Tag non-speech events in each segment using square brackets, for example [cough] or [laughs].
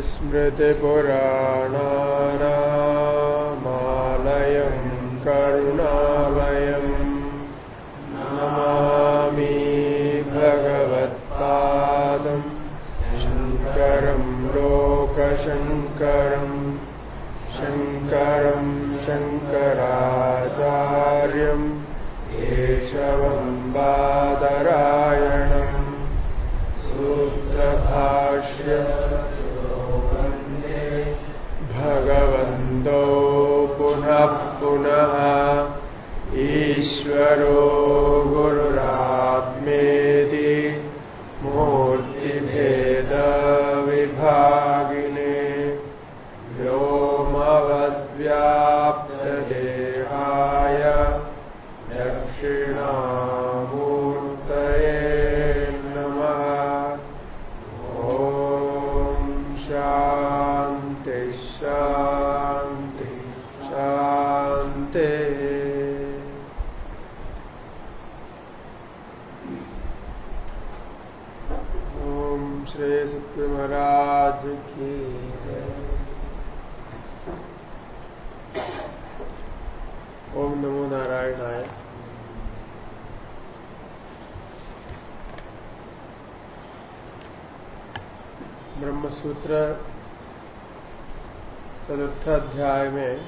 स्मृतिपुराणामालयम् करुणालयम् नमामि भगवत्पादम् शङ्करं लोकशङ्करम् शङ्करं शङ्कराचार्यम् एशवम् बादरायणम् सूत्रभाष्य भगवन्तो पुनः पुनः ईश्वरो गुरुरात्मेति मूर्तिभेदविभागिने व्योमवद्व्याप्तदेहाय दक्षिणामूर्तये नमः ॐ शान्ति शान्ति शान्ति ॐ श्री सत्य महाराज की जय। ओम नमो नारायणाय ब्रह्मसूत्र चतुर्थ अध्याय में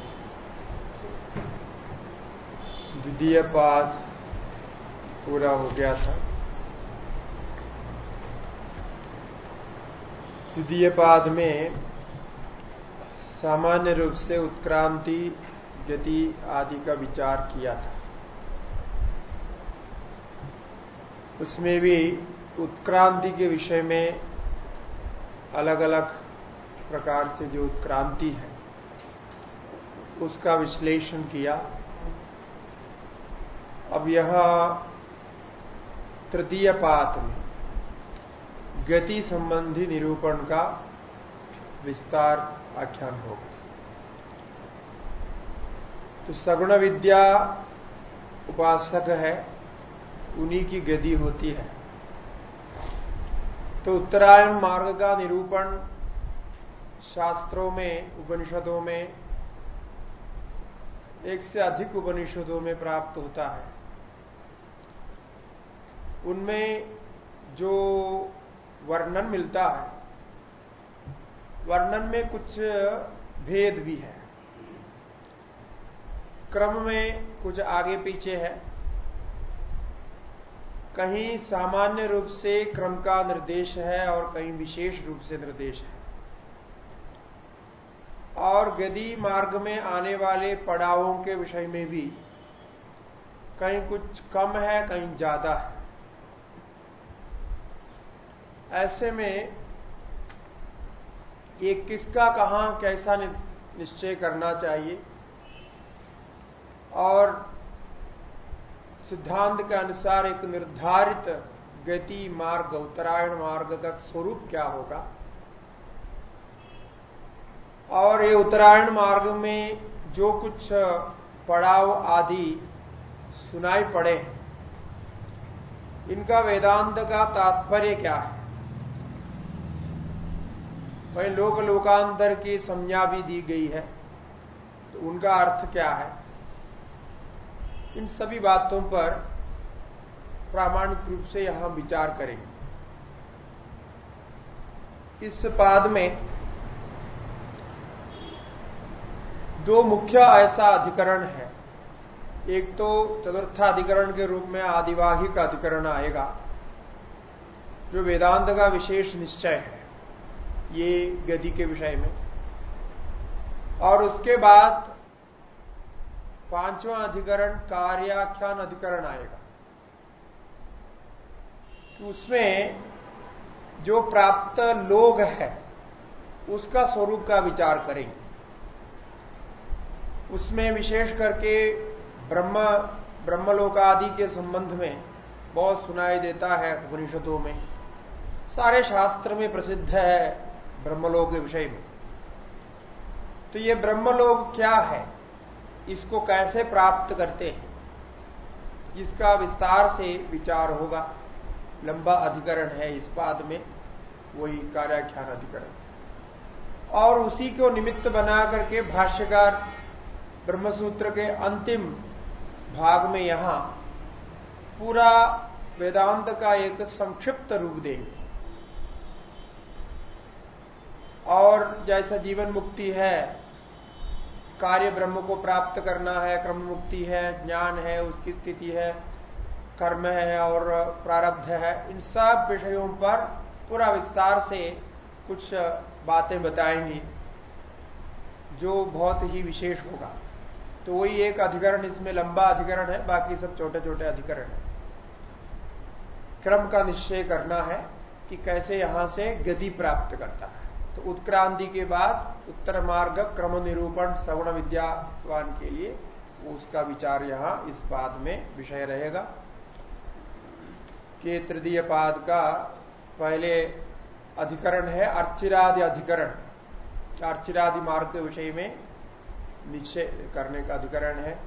द्वितीय पाठ पूरा हो गया था। द्वितीय पाद में सामान्य रूप से उत्क्रांति, गति आदि का विचार किया था। उसमें भी उत्क्रांति के विषय में अलग अलग प्रकार से जो क्रांति है, उसका विश्लेषण किया। अब यह तृतीय पात में गति संबंधी निरूपण का विस्तार आख्यान होगा तो सगुण विद्या उपासक है, उन्हीं की गति होती है। तो उत्तरायण मार्ग का निरूपण शास्त्रों में, उपनिषदों में, एक से अधिक उपनिषदों में प्राप्त होता है। उनमें जो वर्णन मिलता है, वर्णन में कुछ भेद भी है। क्रम में कुछ आगे पीछे है। कहीं सामान्य रूप से क्रम का निर्देश है और कहीं विशेष रूप से निर्देश है। और गति मार्ग में आने वाले पड़ावों के विषय में भी कहीं कुछ कम है, कहीं ज़्यादा है, ऐसे में ये किसका, कहाँ, कैसा निश्चय करना चाहिए? और सिद्धांत के अनुसार एक निर्धारित गति मार्ग, उत्तरायण मार्ग का स्वरूप क्या होगा? और ये उत्तरायण मार्ग में जो कुछ पड़ाव आदि सुनाई पड़े इनका वेदांत का तात्पर्य क्या है? वही लोक लोकांतर की संज्ञा भी दी गई है तो उनका अर्थ क्या है? इन सभी बातों पर प्रामाणिक रूप से यहाँ विचार करेंगे। इस पाद में दो मुख्य ऐसा अधिकरण है। एक तो चतुर्थाधिकरण के रूप में आदिवाहिक अधिकरण आएगा, जो वेदांत का विशेष निश्चय है, ये गति के विषय में। और उसके बाद पांचवा अधिकरण कार्याख्यान अधिकरण आएगा। उसमें जो प्राप्त लोग है, उसका स्वरूप का विचार करेंगे। उसमें विशेष करके ब्रह्म ब्रह्मलोक आदि के संबंध में बहुत सुनाई देता है उपनिषदों में। सारे शास्त्र में प्रसिद्ध है ब्रह्मलोक के विषय में। तो ये ब्रह्मलोक क्या है? इसको कैसे प्राप्त करते हैं? इसका विस्तार से विचार होगा। लंबा अधिकरण है इस पाद में, वही कार्याख्यान अधिकरण। और उसी को निमित्त बना करके भाष्यकार ब्रह्मसूत्र के अंतिम भाग में यहाँ पूरा वेदांत का एक संक्षिप्त रूप देंगे। और जैसा जीवन मुक्ति है कार्य ब्रह्म को प्राप्त करना है, क्रम मुक्ति है, ज्ञान है, उसकी स्थिति है, कर्म है और प्रारब्ध है, इन सब विषयों पर पूरा विस्तार से कुछ बातें बताएँगी, जो बहुत ही विशेष होगा। तो वही एक अधिकरण इसमें लंबा अधिकरण है, बाकी सब छोटे छोटे अधिकरण है। क्रम का निश्चय करना है कि कैसे यहाँ से गति प्राप्त करता है। तो उत्क्रांति के बाद उत्तर मार्ग क्रम निरूपण सवर्ण विद्यावान के लिए उसका विचार यहाँ इस पाद में विषय रहेगा। कि तृतीय पाद का पहले अधिकरण है अर्चिरादि अधिकरण। अर्चिरादि मार्ग के विषय में निश्चय करने का अधिकरण है।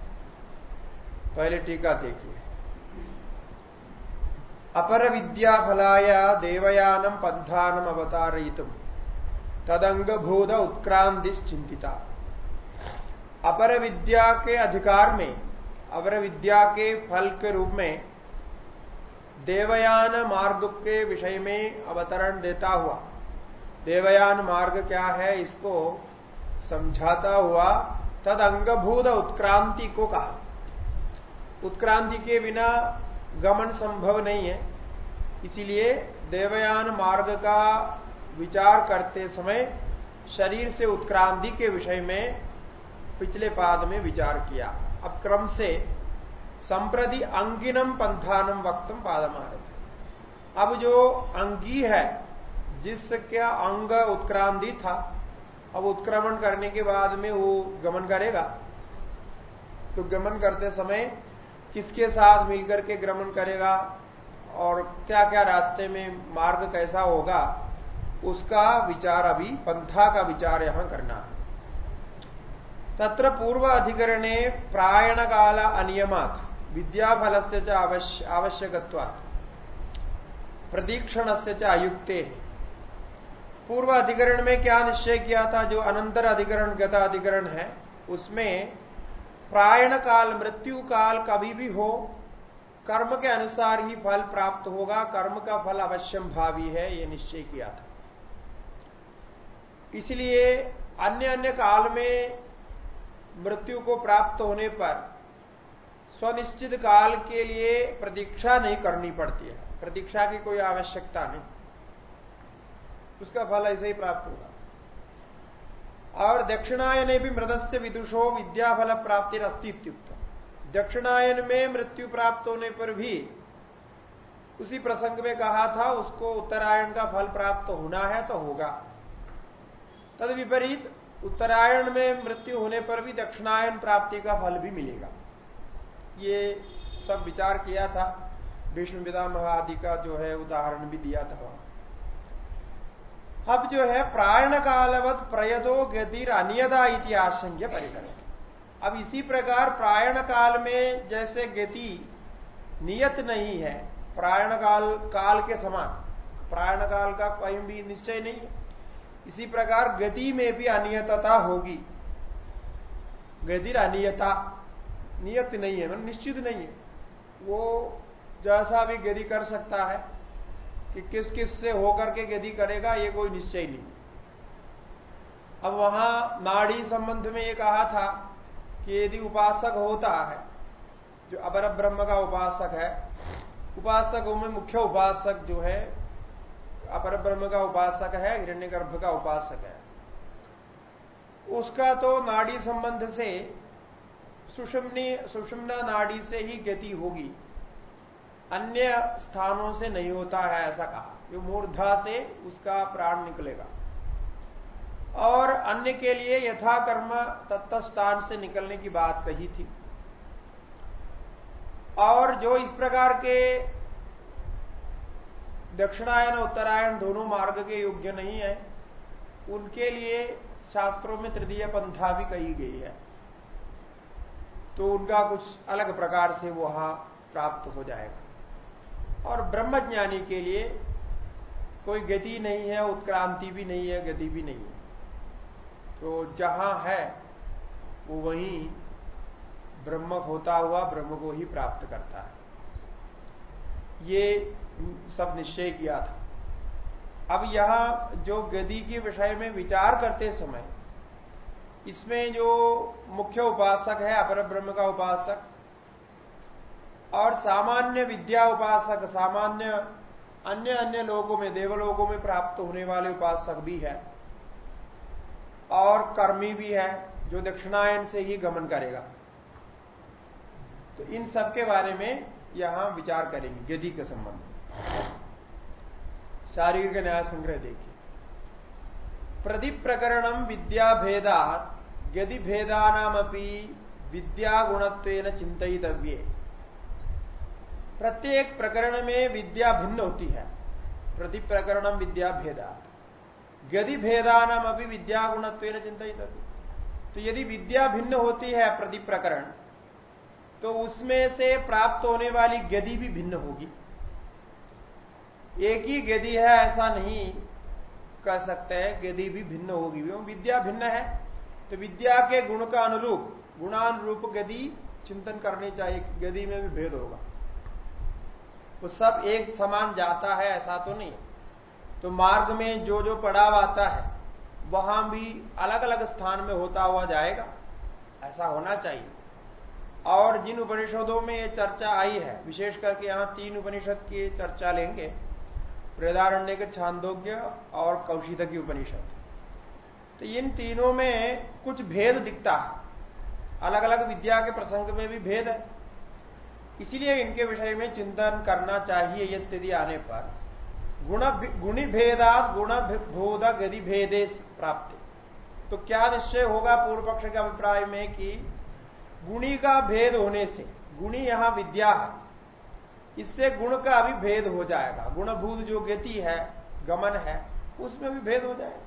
पहले टीका देखिए। अपर विद्या फलाया देवयानम पंथानम अवतारयितुम। तदंग भूत उत्क्रांति चिंतिता अपर विद्या के अधिकार में, अपर विद्या के फल के रूप में, देवयान मार्ग के विषय में अवतरण देता हुआ। देवयान मार्ग क्या है, इसको समझाता हुआ तद अंगभूत उत्क्रांति को कहा। उत्क्रांति के बिना गमन संभव नहीं है, इसीलिए देवयान मार्ग का विचार करते समय शरीर से उत्क्रांति के विषय में पिछले पाद में विचार किया। अब क्रम से संप्रति अंगिनम पंथानम वक्तम पादमारत अब जो अंगी है, जिसका अंग उत्क्रांति था, अब उत्क्रमण करने के बाद में वो गमन करेगा। तो गमन करते समय किसके साथ मिलकर के गमन करेगा और क्या क्या रास्ते में मार्ग कैसा होगा उसका विचार अभी, पंथा का विचार यहाँ करना है। तत्र पूर्व अधिकरणे प्रायण काल अनियमात विद्याफल से आवश्यक प्रदीक्षण से च अयुक्ते। पूर्व अधिकरण में क्या निश्चय किया था, जो अनंतर अधिकरण, गता अधिकरण है, उसमें प्रायण काल मृत्यु काल कभी भी हो, कर्म के अनुसार ही फल प्राप्त होगा, कर्म का फल अवश्यम भावी है, ये निश्चय किया था। इसलिए अन्य अन्य काल में मृत्यु को प्राप्त होने पर स्वनिश्चित काल के लिए प्रतीक्षा नहीं करनी पड़ती है। प्रतीक्षा की कोई आवश्यकता नहीं। उसका फल ऐसे ही प्राप्त होगा। और दक्षिणायन भी मृदस्य विदुषो विद्याफल प्राप्ति अस्तित्युक्त दक्षिणायन में मृत्यु प्राप्त होने पर भी उसी प्रसंग में कहा था, उसको उत्तरायण का फल प्राप्त होना है तो होगा। तद विपरीत उत्तरायण में मृत्यु होने पर भी दक्षिणायन प्राप्ति का फल भी मिलेगा। ये सब विचार किया था, विष्णु विदा आदि का जो है उदाहरण भी दिया था वहाँ। अब जो है प्रायण कालवत प्रयदो गतिर अनियदा इति आशंक्य परिकर अब इसी प्रकार प्रायण काल में जैसे गति नियत नहीं है, प्रायण काल काल के समान, प्रायण काल का कहीं भी निश्चय नहीं है। इसी प्रकार गति में भी अनियतता होगी। गतिर अनियता, नियत नहीं है मतलब निश्चित नहीं है। वो जैसा भी गति कर सकता है कि किस किस से होकर के गति करेगा, ये कोई निश्चय नहीं। अब वहाँ नाड़ी संबंध में ये कहा था कि यदि उपासक होता है, जो अबर ब्रह्म का उपासक है, उपासकों में मुख्य उपासक जो है अपर ब्रह्म का उपासक है, हिरण्यगर्भ का उपासक है। उसका तो नाड़ी संबंध से सुषमनी, सुषमना नाड़ी से ही गति होगी। अन्य स्थानों से नहीं होता है ऐसा कहा। जो मूर्धा से उसका प्राण निकलेगा। और अन्य के लिए यथा कर्म तत्त स्थान से निकलने की बात कही थी। और जो इस प्रकार के दक्षिणायन उत्तरायण दोनों मार्ग के योग्य नहीं है। उनके लिए शास्त्रों में तृतीय पंथा भी कही गई है। तो उनका कुछ अलग प्रकार से वहाँ प्राप्त हो जाएगा। और ब्रह्मज्ञानी के लिए कोई गति नहीं है, उत्क्रांति भी नहीं है, गति भी नहीं है। तो जहाँ है, वो वहीं ब्रह्म होता हुआ ब्रह्म को ही प्राप्त करता है। ये सब निश्चय किया था। अब यहाँ जो गति के विषय में विचार करते समय, इसमें जो मुख्य उपासक है, अपर ब्रह्म का उपासक, और सामान्य विद्या उपासक, सामान्य अन्य अन्य लोगों में, देवलोगों में प्राप्त होने वाले उपासक भी है, और कर्मी भी है, जो दक्षिणायन से ही गमन करेगा। तो इन सब के बारे में यहाँ विचार करेंगे गति के संबंध शारीरिक न्याय संग्रह देखिए। प्रदीप प्रकरणम विद्या गति भेदानामपि विद्या गुणत्व चिंतितव्य प्रत्येक प्रकरण में विद्या भिन्न होती है। प्रति प्रकरणम विद्या भेदा गति भेदानाम अभी विद्या गुणत्व चिंतित तो यदि विद्या भिन्न होती है प्रति प्रकरण तो उसमें से प्राप्त होने वाली गति भी भिन्न होगी। एक ही गति है, ऐसा नहीं कह सकते हैं। गति भी भिन्न होगी। विद्या भिन्न है। तो विद्या के गुण का अनुरूप, गुणानुरूप गति चिंतन करनी चाहिए। गति में भी भेद होगा। वो सब एक समान जाता है, ऐसा तो नहीं। तो मार्ग में जो जो पड़ाव आता है, वहाँ भी अलग अलग स्थान में होता हुआ जाएगा। ऐसा होना चाहिए। और जिन उपनिषदों में ये चर्चा आई है, विशेष करके यहाँ तीन उपनिषद की चर्चा लेंगे प्रेदारण्य के छांदोग्य और कौशिद की उपनिषद। तो इन तीनों में कुछ भेद दिखता है। अलग अलग विद्या के प्रसंग में भी भेद है। इसीलिए इनके विषय में चिंतन करना चाहिए यह स्थिति आने पर। गुण गुणी भेदात गुण बोध गति भेदे प्राप्त। तो क्या निश्चय होगा पूर्व पक्ष के अभिप्राय में कि गुणी का भेद होने से, गुणी यहाँ विद्या है। इससे गुण का भी भेद हो जाएगा। गुणभूत जो गति है, गमन है, उसमें भी भेद हो जाएगा।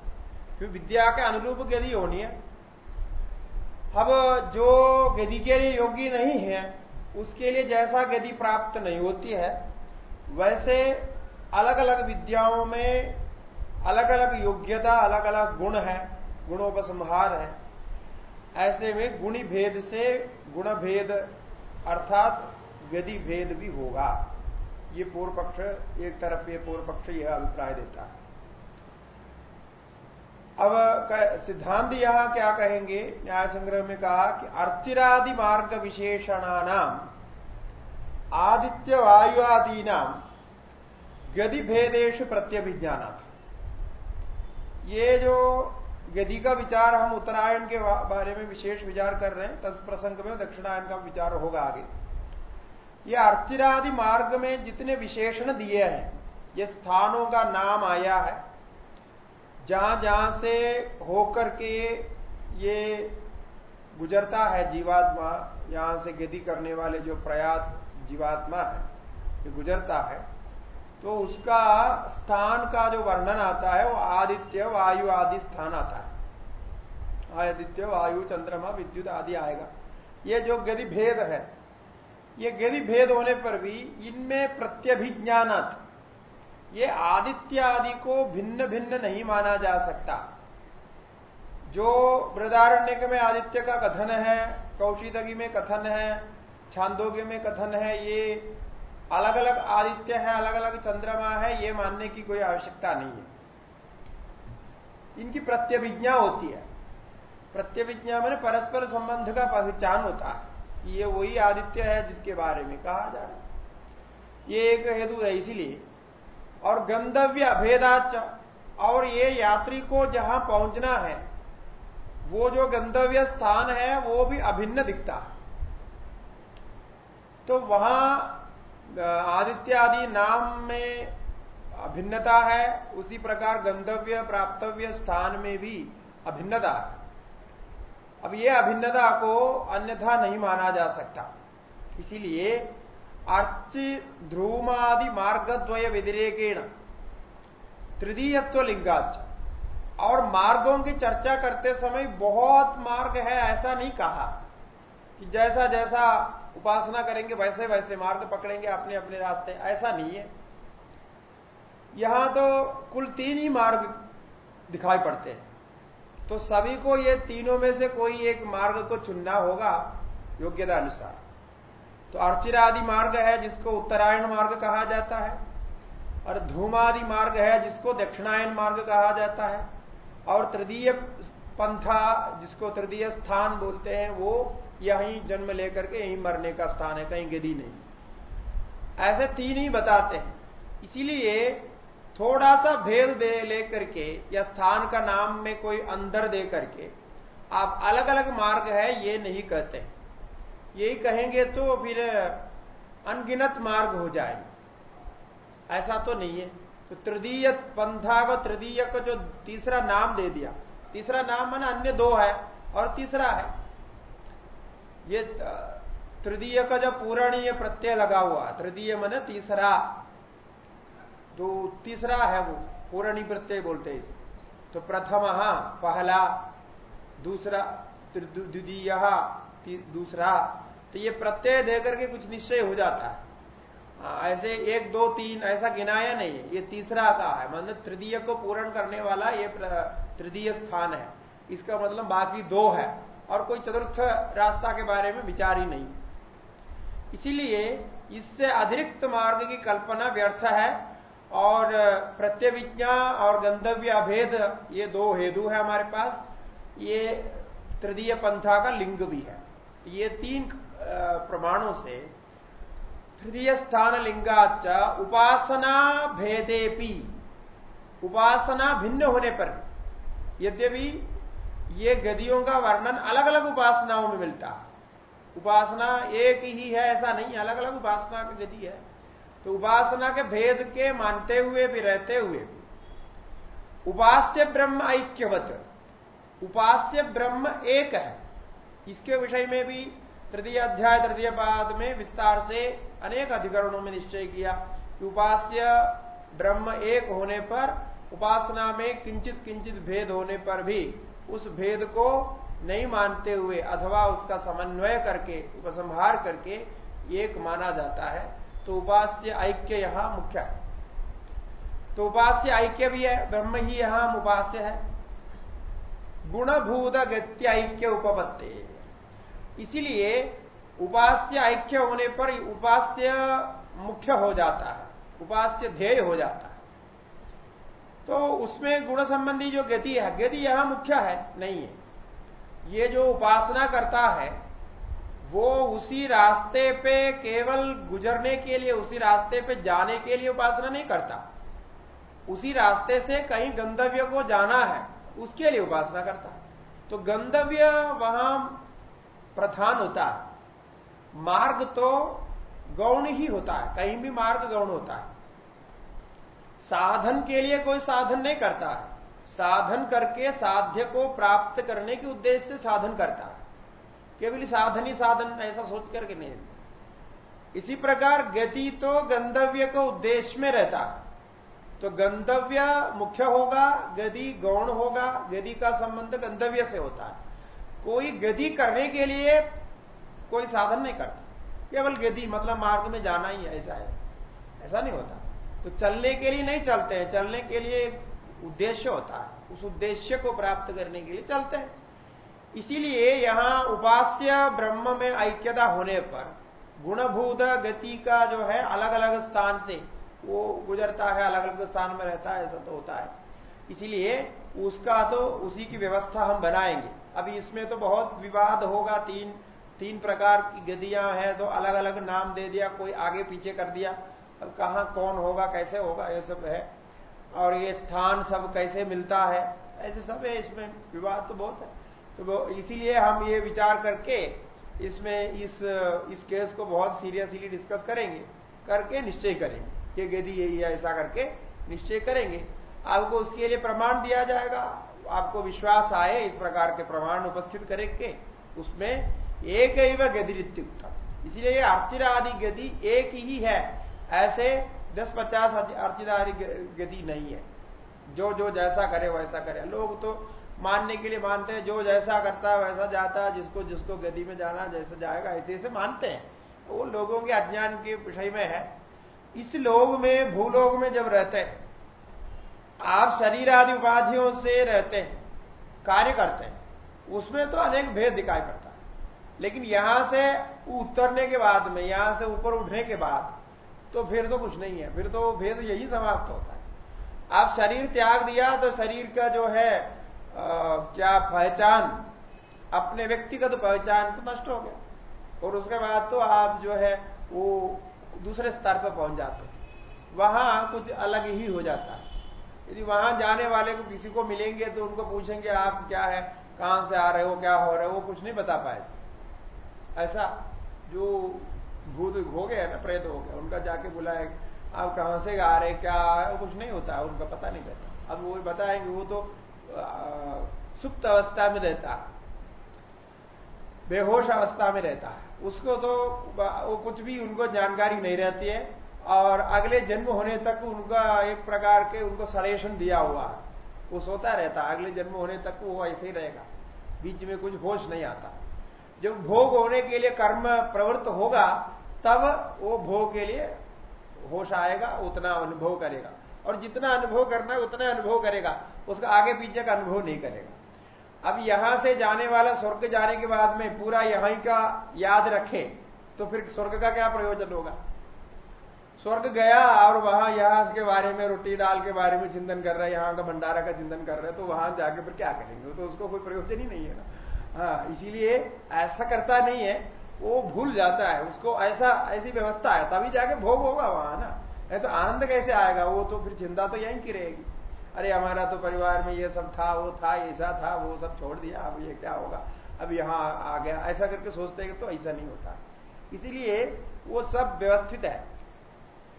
क्योंकि विद्या के अनुरूप गति होनी है। अब जो गति के लिए योगी नहीं है, उसके लिए जैसा गति प्राप्त नहीं होती है, वैसे अलग अलग विद्याओं में अलग अलग योग्यता अलग अलग गुण है, गुणोपसंहार है। ऐसे में गुणी भेद से गुण भेद अर्थात गति भेद भी होगा, ये पूर्व पक्ष, एक तरफ़ ये पूर्व पक्ष यह अभिप्राय देता है। अब सिद्धांत यहाँ क्या कहेंगे? न्याय संग्रह में कहा कि अर्चिरादि मार्ग विशेषणानाम, आदित्य वायु नाम गति भेदेश प्रत्यभिज्ञान ये जो गति का विचार हम उत्तरायण के बारे में विशेष विचार कर रहे हैं, तत्प्रसंग में दक्षिणायन का विचार होगा आगे। ये अर्चिरादि मार्ग में जितने विशेषण दिए हैं, ये स्थानों का नाम आया है। जहाँ जहाँ से होकर के ये गुजरता है जीवात्मा, यहाँ से गति करने वाले जो प्रयात जीवात्मा है, ये गुजरता है तो उसका स्थान का जो वर्णन आता है, वो आदित्य वायु आदि स्थान आता है। आदित्य, वायु, चंद्रमा, विद्युत आदि आएगा। ये जो गति भेद है ये गति भेद होने पर भी इनमें प्रत्यभिज्ञानात्। ये आदित्य आदि को भिन्न भिन्न नहीं माना जा सकता। जो बृदारण्य में आदित्य का कथन है, कौशिदगी में कथन है, छांदोग्य में कथन है, ये अलग अलग आदित्य है अलग अलग चंद्रमा है, ये मानने की कोई आवश्यकता नहीं है। इनकी प्रत्यभिज्ञा होती है। प्रत्यभिज्ञा मैंने परस्पर संबंध का पहचान होता है। ये वही आदित्य है जिसके बारे में कहा जा रहा ये एक हेतु है इसीलिए। और गंतव्य अभेदाच। और ये यात्री को जहाँ पहुँचना है, वो जो गंतव्य स्थान है, वो भी अभिन्न दिखता है। तो वहाँ आदित्य आदि नाम में अभिन्नता है, उसी प्रकार गंतव्य, प्राप्तव्य स्थान में भी अभिन्नता है। अब ये अभिन्नता को अन्यथा नहीं माना जा सकता। इसीलिए अर्च ध्रुवमादि मार्गद्वय व्यतिरेकेण, तृतीयत्व लिंगाच। और मार्गों की चर्चा करते समय बहुत मार्ग है, ऐसा नहीं कहा कि जैसा जैसा उपासना करेंगे वैसे वैसे मार्ग पकड़ेंगे अपने अपने रास्ते, ऐसा नहीं है। यहाँ तो कुल तीन ही मार्ग दिखाई पड़ते हैं। तो सभी को ये तीनों में से कोई एक मार्ग को चुनना होगा, योग्यता अनुसार। तो अर्चिरादि मार्ग है जिसको उत्तरायण मार्ग कहा जाता है, और धूमादि मार्ग है जिसको दक्षिणायन मार्ग कहा जाता है, और तृतीय पंथा जिसको तृतीय स्थान बोलते हैं, वो यहीं जन्म लेकर के यहीं मरने का स्थान है, कहीं गदी नहीं। ऐसे तीन ही बताते हैं। इसीलिए थोड़ा सा भेद दे लेकर के या स्थान का नाम में कोई अंदर दे करके, आप अलग अलग मार्ग है, ये नहीं कहते। यही कहेंगे तो फिर अनगिनत मार्ग हो जाएँगे ऐसा तो नहीं है। तो तृतीय पंथा व तृतीय का जो तीसरा नाम दे दिया, तीसरा नाम माना अन्य दो है और तीसरा है। ये तृतीय का जो पूरणीय प्रत्यय लगा हुआ, तृतीय मन तीसरा। तो तीसरा है वो पूरणी प्रत्यय बोलते हैं इसको। तो प्रथम पहला दूसरा द्वितीय दूसरा। तो ये प्रत्यय देकर के कुछ निश्चय हो जाता है। आ, ऐसे एक दो तीन ऐसा गिनाया नहीं है। ये तीसरा का है। मतलब तृतीय को पूर्ण करने वाला ये तृतीय स्थान है। इसका मतलब बाकी दो है। और कोई चतुर्थ रास्ता के बारे में विचार ही नहीं। इसीलिए इससे अतिरिक्त मार्ग की कल्पना व्यर्थ है। और प्रत्यविज्ञा और गंधव्य अभेद, ये दो हेतु है हमारे पास। ये तृतीय पंथा का लिंग भी है। ये तीन प्रमाणों से तृतीय स्थान लिंगाच उपासना भेदेपी। उपासना भिन्न होने पर यद्यपि ये गदियों का वर्णन अलग अलग उपासनाओं में मिलता उपासना एक ही है, ऐसा नहीं अलग अलग उपासना की गति है। तो उपासना के भेद के मानते हुए भी रहते हुए भी। उपास्य ब्रह्म ऐक्यवत। उपास्य ब्रह्म एक है। इसके विषय में भी तृतीय अध्याय, तृतीय पाद में विस्तार से अनेक अधिकरणों में निश्चय किया कि उपास्य ब्रह्म एक होने पर, उपासना में किंचित किंचित भेद होने पर भी उस भेद को नहीं मानते हुए अथवा उसका समन्वय करके, उपसंहार करके एक माना जाता है। तो उपास्य ऐक्य यहाँ मुख्य है। तो उपास्य ऐक्य भी है, ब्रह्म ही यहाँ उपास्य है। गुणभूत गत्य ऐक्य उपपत्ति। इसीलिए उपास्य ऐक्य होने पर उपास्य मुख्य हो जाता है, उपास्य ध्येय हो जाता है। तो उसमें गुण संबंधी जो गति है, गति यहाँ मुख्य है, नहीं है। ये जो उपासना करता है वो उसी रास्ते पे केवल गुजरने के लिए, उसी रास्ते पे जाने के लिए उपासना नहीं करता। उसी रास्ते से कहीं गंतव्य को जाना है, उसके लिए उपासना करता। तो गंतव्य वहाँ प्रधान होता है। मार्ग तो गौण ही होता है, कहीं भी मार्ग गौण होता है। साधन के लिए कोई साधन नहीं करता है। साधन करके साध्य को प्राप्त करने के उद्देश्य से साधन करता। है केवल साधन ही साधन ऐसा सोच करके नहीं इसी प्रकार गति तो गंतव्य को उद्देश्य में रहता। तो गंतव्य मुख्य होगा, गति गौण होगा, गति का संबंध गंतव्य से होता है। कोई गति करने के लिए कोई साधन नहीं करता। केवल गति मतलब मार्ग में जाना ही, ऐसा है। ऐसा नहीं होता। तो चलने के लिए नहीं चलते हैं, चलने के लिए उद्देश्य होता है। उस उद्देश्य को प्राप्त करने के लिए चलते हैं। इसीलिए यहाँ उपास्य ब्रह्म में ऐक्यता होने पर गुणभूत गति का जो है अलग अलग स्थान से वो गुजरता है अलग अलग स्थान में रहता है, ऐसा तो होता है। इसीलिए उसका तो उसी की व्यवस्था हम बनाएँगे। अभी इसमें तो बहुत विवाद होगा, तीन तीन प्रकार की गदियाँ हैं तो अलग अलग नाम दे दिया, कोई आगे पीछे कर दिया, अब कहा कौन होगा, कैसे होगा, ये सब है। और ये स्थान सब कैसे मिलता है, ऐसे सब है इसमें, विवाद तो बहुत है। तो इसीलिए हम ये विचार करके इसमें इस इस केस को बहुत सीरियसली डिस्कस करेंगे, करके निश्चय करेंगे। ये गति यही है, ऐसा करके निश्चय करेंगे। आपको उसके लिए प्रमाण दिया जाएगा। आपको विश्वास आए इस प्रकार के प्रमाण उपस्थित करेंगे, उसमें एक ही वह गतिरित्युक्तम। इसलिए अर्चिरादि गति एक ही है। ऐसे दस पचास अर्चिरादि गति नहीं है। जो जो जैसा करे वैसा करे। लोग तो मानने के लिए मानते हैं, जो जैसा करता है वैसा जाता है, जिसको जिसको गति में जाना जैसा जाएगा, ऐसे ऐसे मानते हैं। वो लोगों के अज्ञान के विषय में है। इस लोग में भूलोग में जब रहते हैं, आप शरीर आदि उपाधियों से रहते हैं, कार्य करते हैं, उसमें तो अनेक भेद दिखाई पड़ता है। लेकिन यहाँ से उतरने के बाद में, यहाँ से ऊपर उठने के बाद तो फिर तो कुछ नहीं है। फिर तो भेद यही समाप्त होता है। आप शरीर त्याग दिया तो शरीर का जो है क्या पहचान, अपने व्यक्तिगत पहचान तो नष्ट हो गया। और उसके बाद तो आप जो है, वो दूसरे स्तर पर पहुँच जाते वहाँ कुछ अलग ही हो जाता है। यदि वहाँ जाने वाले को किसी को मिलेंगे तो उनको पूछेंगे, आप क्या है? कहाँ से आ रहे हो? क्या हो रहे हो? वो कुछ नहीं बता पाए। ऐसा जो भूत हो गया ना, प्रेत हो गया, उनका जाके बुलाए आप कहाँ से आ रहे? क्या? वो कुछ नहीं होता, उनका पता नहीं रहता। अब वो बताएँगे, वो तो सुप्त अवस्था में रहता बेहोश अवस्था में रहता है। उसको तो वो कुछ भी, उनको जानकारी नहीं रहती है। और अगले जन्म होने तक उनका एक प्रकार के उनको सलेशन दिया हुआ है। वो सोता रहता अगले जन्म होने तक वो ऐसे ही रहेगा। बीच में कुछ होश नहीं आता। जब भोग होने के लिए कर्म प्रवृत्त होगा, तब वो भोग के लिए होश आएगा, उतना अनुभव करेगा। और जितना अनुभव करना है, उतना अनुभव करेगा। उसका आगे पीछे का अनुभव नहीं करेगा। अब यहाँ से जाने वाला स्वर्ग जाने के बाद में पूरा यहीं का याद रखे तो फिर स्वर्ग का क्या प्रयोजन होगा? स्वर्ग गया और वहाँ यहाँ के बारे में, रोटी डाल के बारे में चिंतन कर रहे हैं, यहाँ का भंडारा का चिंतन कर रहे हैं तो वहाँ जाके फिर क्या करेंगे? तो उसको कोई प्रयोजन ही नहीं है ना। हाँ इसीलिए ऐसा करता नहीं है, वो भूल जाता है, उसको ऐसा, ऐसी व्यवस्था है, तभी जाके भोग होगा वहाँ ना। तो आनंद कैसे आएगा? वो तो फिर चिंता तो यहीं की रहेगी। अरे हमारा तो परिवार में ये सब था, वो था ऐसा था, वो सब छोड़ दिया, अब ये क्या होगा? अब यहाँ आ गया। ऐसा करके सोचते हैं तो ऐसा नहीं होता। इसीलिए वो सब व्यवस्थित है।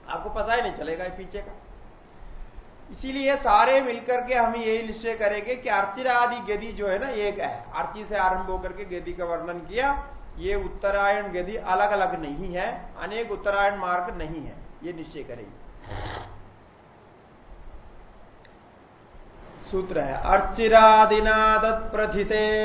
आपको पता ही नहीं चलेगा पीछे का। इसीलिए सारे मिलकर के हम यही निश्चय करेंगे कि अर्चिरा आदि गति जो है ना एक है? अर्ची से आरंभ होकर के गदि का वर्णन किया। ये उत्तरायण गदि अलग अलग नहीं है। अनेक उत्तरायण मार्ग नहीं है। ये निश्चय करेंगे। सूत्र है, अर्चिरादिना तत्प्रथिते।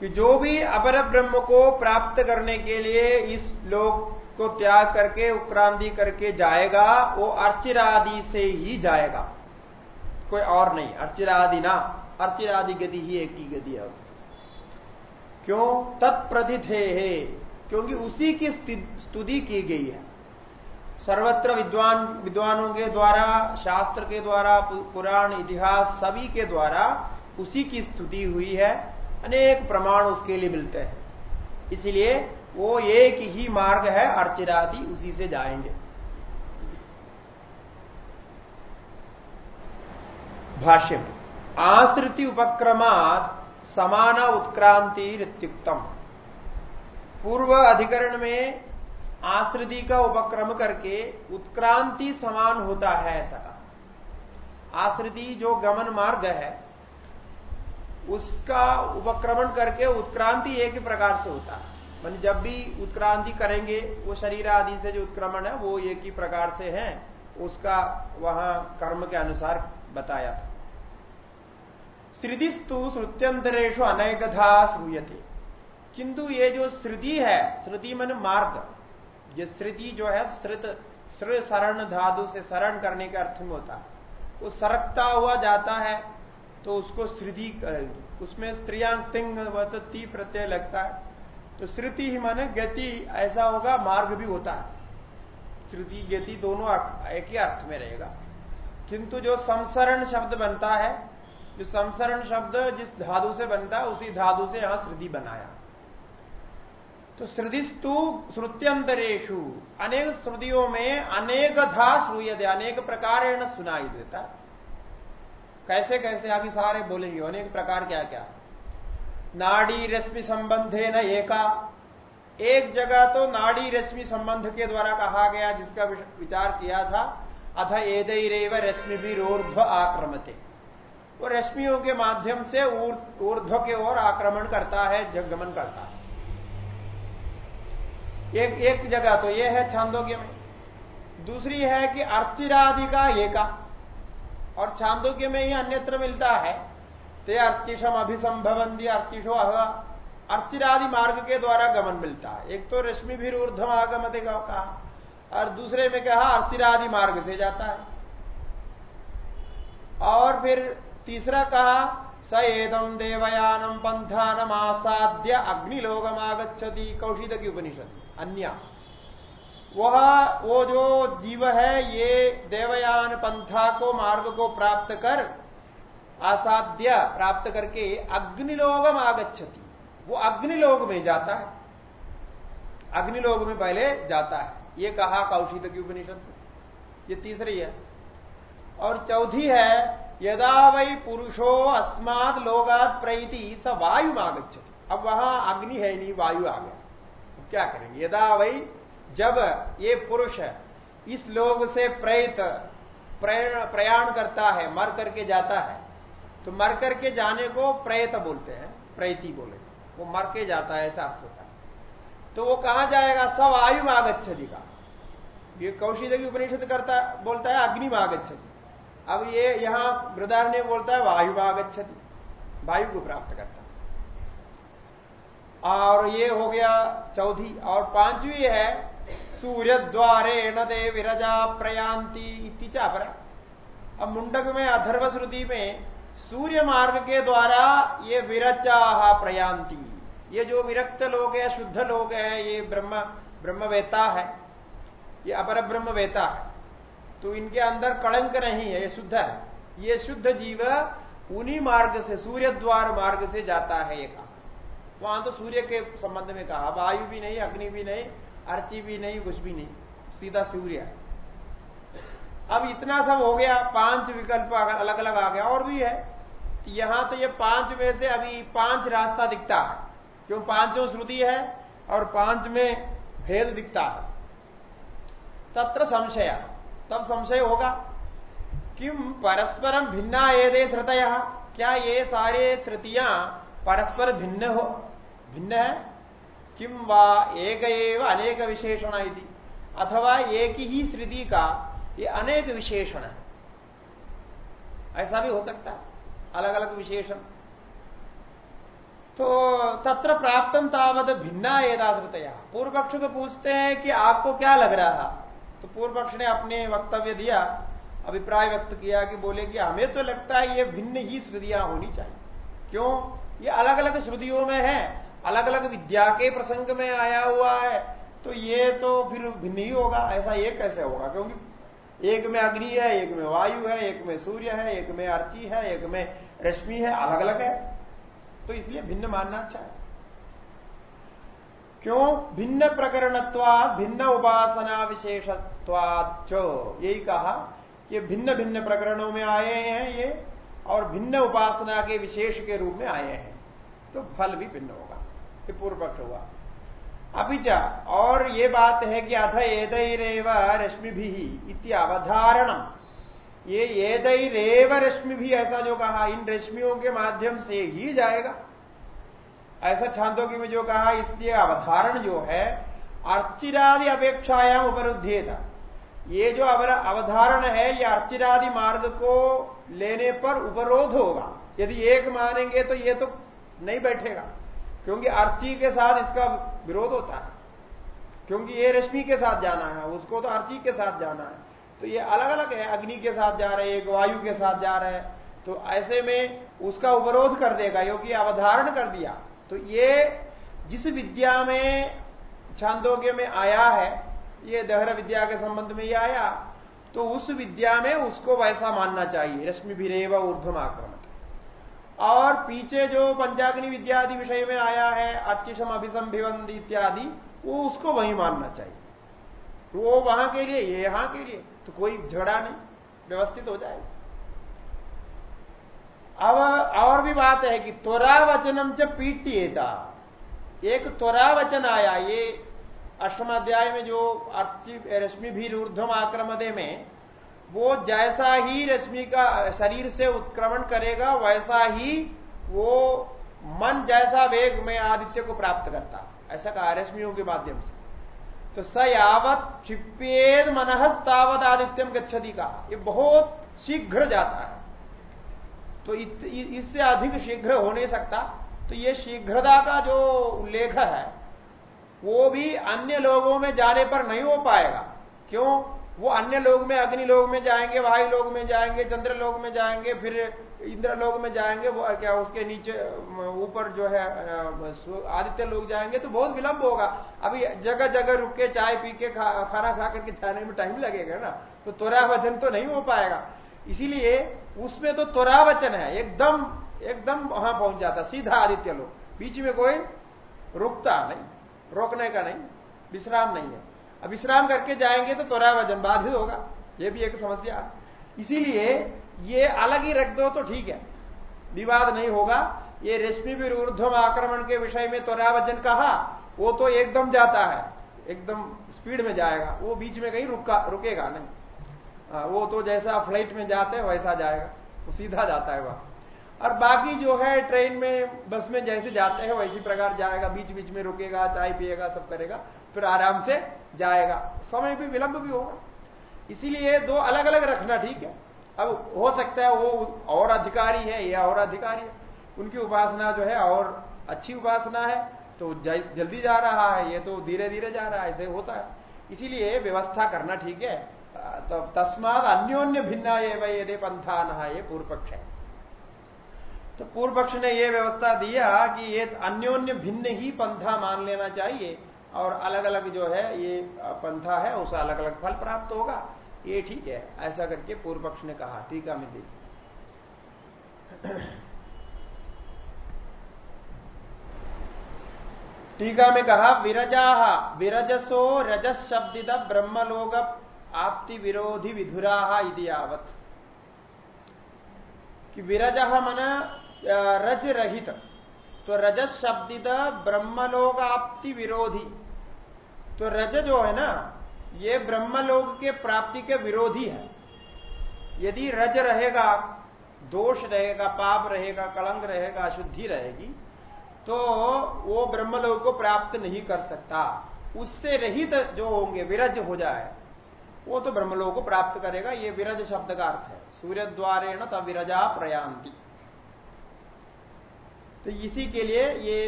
कि जो भी अपर ब्रह्म को प्राप्त करने के लिए इस लोक को त्याग करके उत्क्रांति करके जाएगा, वो अर्चिरादि से ही जाएगा। कोई और नहीं अर्चिरादि ना अर्चिरादि गति ही एक ही गति है उसकी। क्यों? तत्प्रतिथे है क्योंकि उसी की स्तुति की गई है। सर्वत्र विद्वान, विद्वानों के द्वारा, शास्त्र के द्वारा पुराण, इतिहास सभी के द्वारा उसी की स्तुति हुई है। अनेक प्रमाण उसके लिए मिलते हैं। इसलिए वो एक ही मार्ग है, अर्चिरादि, उसी से जाएँगे। भाष्य में। आश्रिति उपक्रमात समान उत्क्रांति रित्युक्तम पूर्व अधिकरण में आश्रिति का उपक्रम करके उत्क्रांति समान होता है ऐसा कहा। आश्रिति जो गमन मार्ग है, उसका उपक्रमण करके उत्क्रांति एक ही प्रकार से होता है। मान जब भी उत्क्रांति करेंगे, वो शरीर आदि से जो उत्क्रमण है, वो एक ही प्रकार से है। उसका वहाँ कर्म के अनुसार बताया था। श्रुतिस्तु श्रुत्यंतरेशु अनेकधा श्रूयते। किंतु ये जो श्रुति है, श्रुति मन मार्ग, ये श्रुति जो है, श्रुत श्र शरण से शरण करने के अर्थ में होता है। वो सरकता हुआ जाता है तो उसको श्रुति उसमें स्त्रियांग तिंग ती प्रत्यय लगता है। तो श्रुति ही माने गति, ऐसा होगा, मार्ग भी होता है। श्रुति, गति दोनों एक ही अर्थ में रहेगा। किंतु जो समसरण शब्द बनता है जो संसरण शब्द जिस धातु से बनता है उसी धातु से यहाँ श्रुति बनाया। तो श्रुतिस्तु श्रुत्यंतरेशु अनेक श्रुतियों में अनेक धा श्रूयते, अनेक प्रकार सुनाई देता। कैसे कैसे? अभी सारे बोलेंगे, अनेक प्रकार क्या क्या नाड़ी रश्मि संबंधे न एका। एक जगह तो नाड़ी रश्मि संबंध के द्वारा कहा गया, जिसका विचार किया था, अथ एदैरेव रश्मि भी रोर्ध्व आक्रमते। वो रश्मियों के माध्यम से ऊर्ध्व के ओर आक्रमण करता है जगमन करता है। एक एक जगह तो ये है छांदोग्य में। दूसरी है कि अर्चिरादि का एका। और छांदोग्य में ही अन्यत्र मिलता है। ते अर्चिशम अभिसंभवंदी अर्चिशो अर्चिरादि मार्ग के द्वारा गमन मिलता है। एक तो रश्मि भी ऊर्धम आगमते कहा। और दूसरे में कहा अर्चिरादि मार्ग से जाता है। और फिर तीसरा कहा, स एदम देवयानम पंथानम आसाद्य अग्निलोकम आगछति कौशिद की उपनिषद, अन्य। वह, वो जो जीव है, ये देवयान पंथा को, मार्ग को प्राप्त कर आसाध्य प्राप्त करके अग्निलोकम आगछति वो अग्निलोक में जाता है। अग्निलोक में पहले जाता है। ये कहा कौशिक की उपनिषद। ये तीसरी है। और चौथी है यदा वही पुरुषो अस्मात लोगात प्रैति स वायु आगछति अब वहाँ अग्नि है नहीं, वायु आ गया। क्या करेंगे? यदा वही जब ये पुरुष इस लोग से प्रेत, प्रयाण करता है, मर करके जाता है तो मर करके जाने को प्रेत बोलते हैं, प्रेती बोले। वो मर के जाता है, ऐसा अर्थ होता है। तो वो कहाँ जाएगा? सब आयु आगच्छति का। ये कौशिक उपनिषद करता, बोलता है अग्नि आगच्छति अब ये यहाँ ने बोलता है, वायु आगच्छति। वायु को प्राप्त करता और ये हो गया चौथी। और पांचवी है सूर्य द्वारे न दे विरजा प्रयांति इति चापर अब मुंडक में अधर्व श्रुति में सूर्य मार्ग के द्वारा ये विरचा प्रयांति ये जो विरक्त लोग है, शुद्ध लोग है, ये ब्रह्म, ब्रह्मवेता है। ये अपर ब्रह्मवेता है। तो इनके अंदर कलंक नहीं है, ये शुद्ध है। ये शुद्ध जीव उन्हीं मार्ग से, सूर्य द्वार मार्ग से जाता है, ये कहा। वहाँ तो सूर्य के संबंध में कहा। वायु भी नहीं, अग्नि भी नहीं अर्ची भी नहीं, कुछ भी नहीं। सीधा सूर्य। अब इतना सब हो गया, पाँच विकल्प अलग अलग आ गया, और भी है। तो यहाँ तो ये पाँच में से अभी पाँच रास्ता दिखता है। क्यों? पाँचों श्रुति है और पाँच में भेद दिखता है। तत्र संशय। तब संशय होगा, किम परस्परम भिन्ना ये श्रुतय? क्या ये सारे श्रुतियाँ परस्पर भिन्न हो? भिन्न है? किम वा एक अनेक विशेषण यदि अथवा एक ही श्रुति का ये अनेक विशेषण है। ऐसा भी हो सकता है। अलग अलग विशेषण। तो तत्र प्राप्तम तावत भिन्ना एदाश्रतया पूर्व पक्ष को पूछते हैं कि आपको क्या लग रहा तो पूर्व पक्ष ने अपने वक्तव्य दिया, अभिप्राय व्यक्त किया कि बोले कि हमें तो लगता है ये भिन्न ही श्रुतियाँ होनी चाहिए। क्यों? ये अलग अलग श्रुतियों में है। अलग अलग विद्या के प्रसंग में आया हुआ है। तो ये तो फिर भिन्न ही होगा। ऐसा ये कैसे होगा? क्योंकि एक में अग्नि है, एक में वायु है, एक में सूर्य है, एक में अर्ची है, एक में रश्मि है अलग अलग है। तो इसलिए भिन्न मानना अच्छा है। क्यों? भिन्न प्रकरणत्वाद भिन्न उपासना विशेषत्वाद यही कहा कि भिन्न भिन्न प्रकरणों में आए हैं ये और भिन्न उपासना के विशेष के रूप में आए हैं। तो फल भी भिन्न होगा। ये पूर्व पक्ष हुआ। अभिचा और ये बात है कि अथ एदैरेव रश्मि भी इत्यावधारणम ये एदैरेव रश्मि भी ऐसा जो कहा, इन रश्मियों के माध्यम से ही जाएगा। ऐसा छांदोगी में जो कहा, इसलिए अवधारण जो है, अर्चिरादि अपेक्षायाम उपरुद्धेता। ये जो अवधारण है, ये अर्चिरादि मार्ग को लेने पर उपरोध होगा। यदि एक मानेंगे तो ये तो नहीं बैठेगा, क्योंकि अर्ची के साथ इसका विरोध होता है। क्योंकि ये रश्मि के साथ जाना है, उसको तो अर्ची के साथ जाना है। तो ये अलग अलग है, अग्नि के साथ जा रहे एक वायु के साथ जा रहे हैं। तो ऐसे में उसका उपरोध कर देगा क्योंकि अवधारण कर दिया। तो ये जिस विद्या में, छांदोग्य में आया है, ये दहर विद्या के संबंध में ये आया तो उस विद्या में उसको वैसा मानना चाहिए रश्मि भिरेव ऊर्धम आक्रमण और पीछे जो पंचाग्नि विद्या आदि विषय में आया है अचिशम अभिसंभिवंद इत्यादि, वो उसको वही मानना चाहिए। वो वहाँ के लिए, ये यहाँ के लिए तो कोई झगड़ा नहीं, व्यवस्थित हो जाएगा। अब और भी बात है कि त्वरा वचनम च पीटिएता एक त्वरा वचन आया, ये अष्टमाध्याय में जो अर्ची, रश्मि भी ऊर्धम आक्रमदे में, वो जैसा ही रश्मि का शरीर से उत्क्रमण करेगा, वैसा ही वो मन जैसा वेग में आदित्य को प्राप्त करता। ऐसा कहा रश्मियों के माध्यम से। तो स यावत क्षिपेद मनहस्तावत आदित्यम गच्छति का ये बहुत शीघ्र जाता है। तो इससे अधिक शीघ्र हो नहीं सकता। तो ये शीघ्रता का जो उल्लेख है वो भी अन्य लोगों में जाने पर नहीं हो पाएगा। क्यों? वो अन्य लोग में अग्नि लोग में जाएँगे वायु लोग में जाएँगे चंद्र लोग में जाएँगे फिर इंद्र लोग में जाएँगे वो क्या उसके नीचे ऊपर जो है आदित्य लोग जाएँगे तो बहुत विलंब होगा। अभी जगह जगह रुक के चाय पी के खा, खाना खा करके जाने में टाइम लगेगा ना तो त्वरा वज़न तो नहीं हो पाएगा। इसीलिए उसमें तो त्वरा वचन है। एकदम एकदम वहाँ पहुँच जाता, सीधा आदित्य लोग बीच में कोई रुकता नहीं, रोकने का नहीं, विश्राम नहीं है। अब विश्राम करके जाएँगे तो त्वरा वज़न बाधित होगा। यह भी एक समस्या इसीलिए ये अलग ही रख दो तो ठीक है। विवाद नहीं होगा। ये रेशमी विरुद्धम आक्रमण के विषय में त्वरावजन कहा, वो तो एकदम जाता है। एकदम स्पीड में जाएगा। वो बीच में कहीं रुका, रुकेगा नहीं। आ, वो तो जैसा फ़्लाइट में जाते हैं वैसा जाएगा। वो सीधा जाता है वहाँ। और बाकी जो है ट्रेन में बस में जैसे जाते हैं वैसी प्रकार जाएगा। बीच बीच में रुकेगा चाय पिएगा सब करेगा। फिर आराम से जाएगा। समय भी विलंब भी होगा। इसीलिए दो अलग अलग रखना ठीक है। अब हो सकता है वो और अधिकारी है या और अधिकारी है। उनकी उपासना जो है और अच्छी उपासना है तो जल्दी जा रहा है। ये तो धीरे धीरे जा रहा है ऐसे होता है। इसीलिए व्यवस्था करना ठीक है। तो तस्माद अन्योन्य भिन्ना ये वही यदि पंथा न ये पूर्व पक्ष है तो पूर्व पक्ष ने यह व्यवस्था दिया कि ये अन्योन्य भिन्न ही पंथा मान लेना चाहिए, और अलग अलग जो है, ये पंथा है, उसे अलग अलग फल प्राप्त होगा। ये ठीक है, ऐसा करके पूर्व पक्ष ने कहा टीका में देखिए टीका में कहा, विरजा, विरजसो रजस शब्दित ब्रह्मलोक आपति विरोधी विधुरा इदियावत कि विरज मन रज रहित तो रजस शब्दित ब्रह्मलोक आपति विरोधी तो रज जो है ना, ये ब्रह्मलोक के प्राप्ति के विरोधी है। यदि रज रहेगा, दोष रहेगा, पाप रहेगा, कलंक रहेगा, अशुद्धि रहेगी तो वो ब्रह्मलोक को प्राप्त नहीं कर सकता। उससे रहित जो होंगे, विरज हो जाए वो तो ब्रह्मलोक को प्राप्त करेगा, ये विरज शब्द का अर्थ है। सूर्य द्वारे न विरजा प्रयांति तो इसी के लिए ये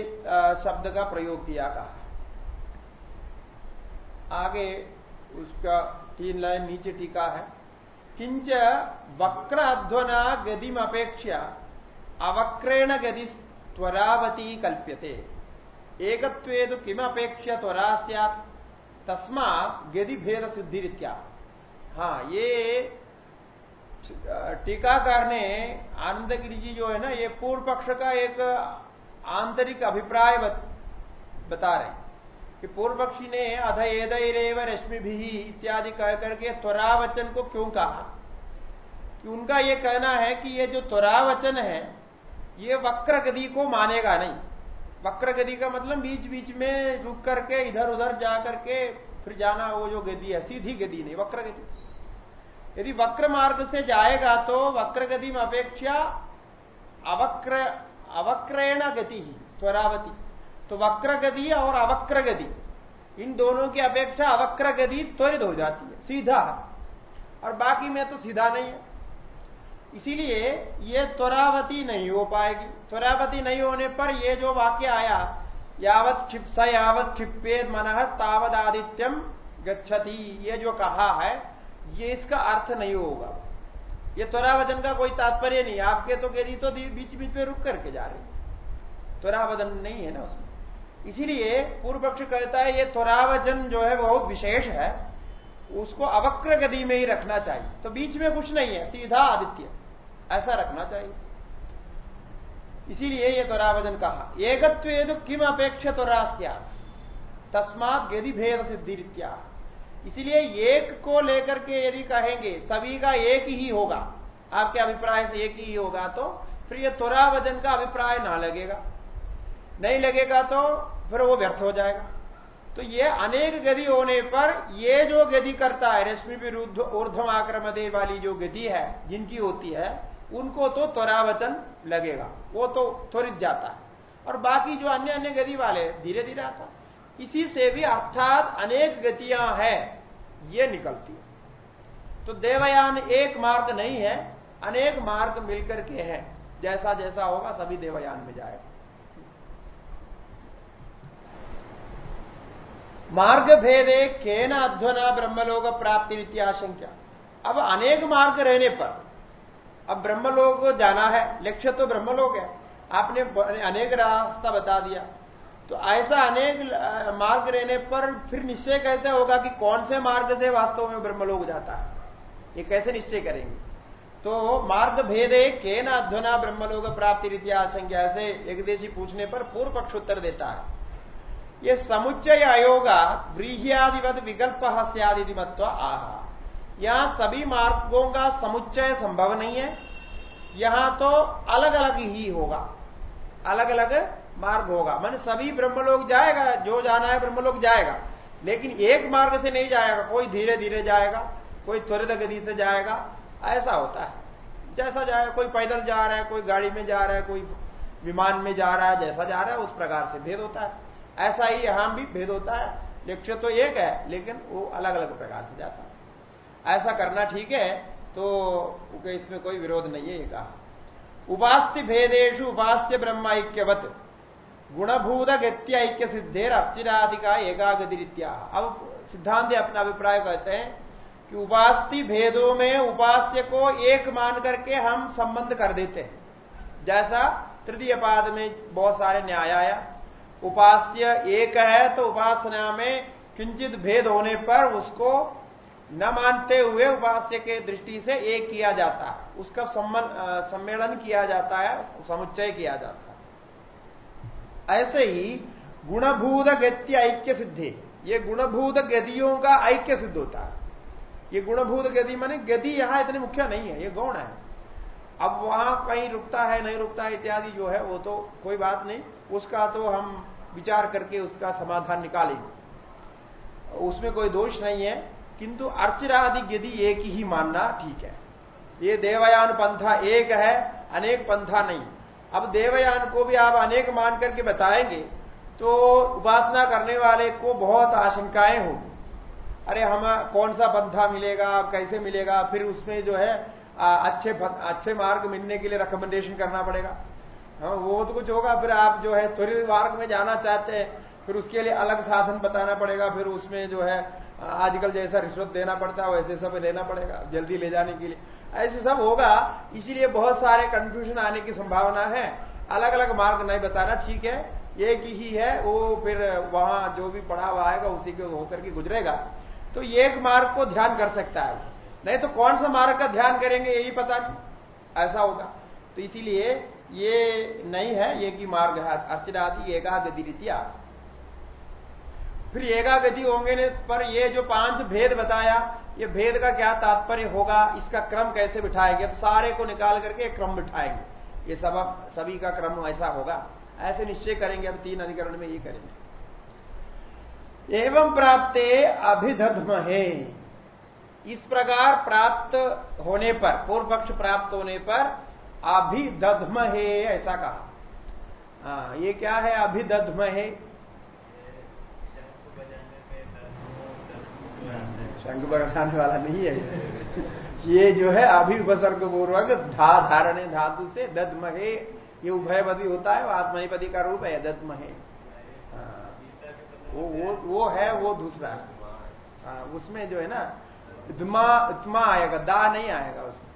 शब्द का प्रयोग किया कहा। आगे उसका तीन लाइन नीचे टीका है। किंच वक्र अध्वना गतिम अपेक्षा अवक्रेण गति त्वरावती कल्प्यते। एकत्वेदु किम अपेक्षा त्वरा सियात तस्मा गति भेद सिद्धि रित्या हाँ ये टीकाकार ने आनंद गिरी जी जो है ना ये पूर्व पक्ष का एक आंतरिक अभिप्राय बत, बता रहे कि पूर्व पक्षी ने अध रश्मि भी इत्यादि कह करके त्वरा वचन को क्यों कहा? कि उनका यह कहना है कि ये जो त्वरा वचन है ये वक्र गति को मानेगा नहीं। वक्र गति का मतलब बीच बीच में रुक करके इधर उधर जा करके फिर जाना वो जो गति है सीधी गति नहीं वक्र गति यदि वक्र मार्ग से जाएगा तो वक्र गति में अपेक्षा अवक्र अवक्रेण गति ही, त्वरावती। तो वक्र गति और अवक्र गति इन दोनों की अपेक्षा अवक्र गति त्वरित हो जाती है, सीधा। और बाकी में तो सीधा नहीं है। इसीलिए ये त्वरावती नहीं हो पाएगी। त्वरावती नहीं होने पर ये जो वाक्य आया, यावत क्षिप्स यावत क्षिपेद मन तावत आदित्यम गच्छति, ये जो कहा है ये इसका अर्थ नहीं होगा। ये त्वरा वज़न का कोई तात्पर्य नहीं, आपके तो गति तो बीच बीच में रुक करके जा रही त्वरावधन नहीं है ना उसमें। इसीलिए पूर्व पक्ष कहता है, ये त्वरावचन जो है बहुत विशेष है, उसको अवक्र गति में ही रखना चाहिए। तो बीच में कुछ नहीं है, सीधा आदित्य। ऐसा रखना चाहिए। इसीलिए ये त्वरावचन कहा। एकत्व किम अपेक्ष त्वरा तस्मात गति भेद सिद्धिरित्या। इसलिए एक को लेकर के यदि कहेंगे, सभी का एक ही होगा, आपके अभिप्राय से एक ही होगा तो फिर ये त्वरावजन का अभिप्राय ना लगेगा। नहीं लगेगा तो फिर वो व्यर्थ हो जाएगा। तो ये अनेक गति होने पर ये जो गति करता है, रश्मि विरुद्ध ऊर्धम आक्रमदे वाली जो गति है, जिनकी होती है, उनको तो त्वरावचन लगेगा, वो तो त्वरित जाता है। और बाकी जो अन्य अन्य गति वाले धीरे धीरे आता इसी से भी अर्थात अनेक गतियाँ हैं। ये निकलती है। तो देवयान एक मार्ग नहीं है, अनेक मार्ग मिलकर के हैं। जैसा जैसा होगा, सभी देवयान में जाएगा। मार्ग भेदे के न अध्वना ब्रह्मलोक प्राप्ति वित्याशंका अब अनेक मार्ग रहने पर, अब ब्रह्मलोक जाना है, लक्ष्य तो ब्रह्मलोक है। आपने अनेक रास्ता बता दिया। तो ऐसा अनेक मार्ग रहने पर फिर निश्चय कैसे होगा कि कौन से मार्ग से वास्तव में ब्रह्मलोक जाता है? ये कैसे निश्चय करेंगे? तो मार्ग भेदे के न अध्वना ब्रह्मलोक प्राप्ति रीति आशंका से एक देशी पूछने पर पूर्व पक्ष उत्तर देता है। ये समुच्चय अयोगा व्रीहियादिवत विकल्प सियादि मत्व आह। यहाँ सभी मार्गों का समुच्चय संभव नहीं है। यहाँ तो अलग अलग ही होगा। अलग अलग मार्ग होगा। मान सभी ब्रह्मलोक जाएगा, जो जाना है ब्रह्मलोक जाएगा। लेकिन एक मार्ग से नहीं जाएगा, कोई धीरे धीरे जाएगा, कोई त्वरित गति से जाएगा, ऐसा होता है। जैसा जाए कोई पैदल जा रहा है, कोई गाड़ी में जा रहा है, कोई विमान में जा रहा है, जैसा जा रहा है, उस प्रकार से भेद होता है। ऐसा ही यहाँ भी भेद होता है। लक्ष्य तो एक है, लेकिन वो अलग अलग प्रकार से जाता है। ऐसा करना ठीक है तो इसमें कोई विरोध नहीं है, ये कहा। उपास्य भेदेशु उपास्य ब्रह्म ऐक्यवत। गुणभूत गत्य ऐक्य सिद्धेर अर्चिराधिका एकागतिरित्या। अब सिद्धांत अपना अभिप्राय कहते हैं कि उपास्ति भेदों में उपास्य को एक मान करके हम संबंध कर देते हैं। जैसा तृतीय पाद में बहुत सारे न्याय आया, उपास्य एक है तो उपासना में किंचित भेद होने पर उसको न मानते हुए उपास्य के दृष्टि से एक किया जाता है। उसका सम्मेलन किया जाता है समुच्चय किया जाता है। ऐसे ही गुणभूत गति ऐक्य सिद्धि ये गुणभूत गतियों का ऐक्य सिद्ध होता है। ये गुणभूत गति माने गति यहाँ इतनी मुख्य नहीं है, ये गौण है। अब वहाँ कहीं रुकता है, नहीं रुकता है इत्यादि जो है, वो तो कोई बात नहीं। उसका तो हम विचार करके उसका समाधान निकालेंगे। उसमें कोई दोष नहीं है, किंतु अर्चरादि गति एक ही मानना ठीक है। ये देवयान पंथा एक है, अनेक पंथा नहीं। अब देवयान को भी आप अनेक मान करके बताएँगे तो उपासना करने वाले को बहुत आशंकाएँ होगी। अरे हम, कौन सा पंथा मिलेगा, कैसे मिलेगा, फिर उसमें जो है अच्छे अच्छे मार्ग मिलने के लिए रिकमेंडेशन करना पड़ेगा। हाँ वो तो कुछ होगा, फिर आप जो है थोड़ी मार्ग में जाना चाहते हैं, फिर उसके लिए अलग साधन बताना पड़ेगा, फिर उसमें जो है, आजकल जैसा रिश्वत देना पड़ता है, वैसे सब लेना पड़ेगा, जल्दी ले जाने के लिए। ऐसे सब होगा, इसीलिए बहुत सारे कंफ्यूजन आने की संभावना है। अलग अलग मार्ग नहीं बताना, ठीक है? एक ही है, वो फिर वहाँ जो भी पढ़ा हुआ आएगा, उसी के होकर के गुजरेगा। तो एक मार्ग को ध्यान कर सकता है। नहीं तो कौन सा मार्ग का ध्यान करेंगे, यही पता नहीं। ऐसा होगा। तो इसीलिए ये नहीं है ये की मार्ग है। अर्चनादि एकागति रीतिया फिर एकागति होंगे ने, पर ये जो पाँच भेद बताया, ये भेद का क्या तात्पर्य होगा, इसका क्रम कैसे बिठाएँगे? तो सारे को निकाल करके क्रम बिठाएँगे। ये सब सभी का क्रम ऐसा होगा। ऐसे निश्चय करेंगे, अब तीन अधिकरण में ये करेंगे। एवं प्राप्ते अभिधमहे इस प्रकार प्राप्त होने पर पूर्व पक्ष प्राप्त होने पर अभिदधमहे ऐसा कहा। हाँ ये क्या है? अभिदधमहे शंख बजाने वाला नहीं है ये। जो है अभी उपसर्ग पूर्वक धा धारणे धातु से दधमहे ये उभयपदी होता है आत्मनिपति का रूप है दधमहे वो वो वो है वो दूसरा। है हाँ, उसमें जो है ना उद्मा उत्मा आएगा दा नहीं आएगा उसमें।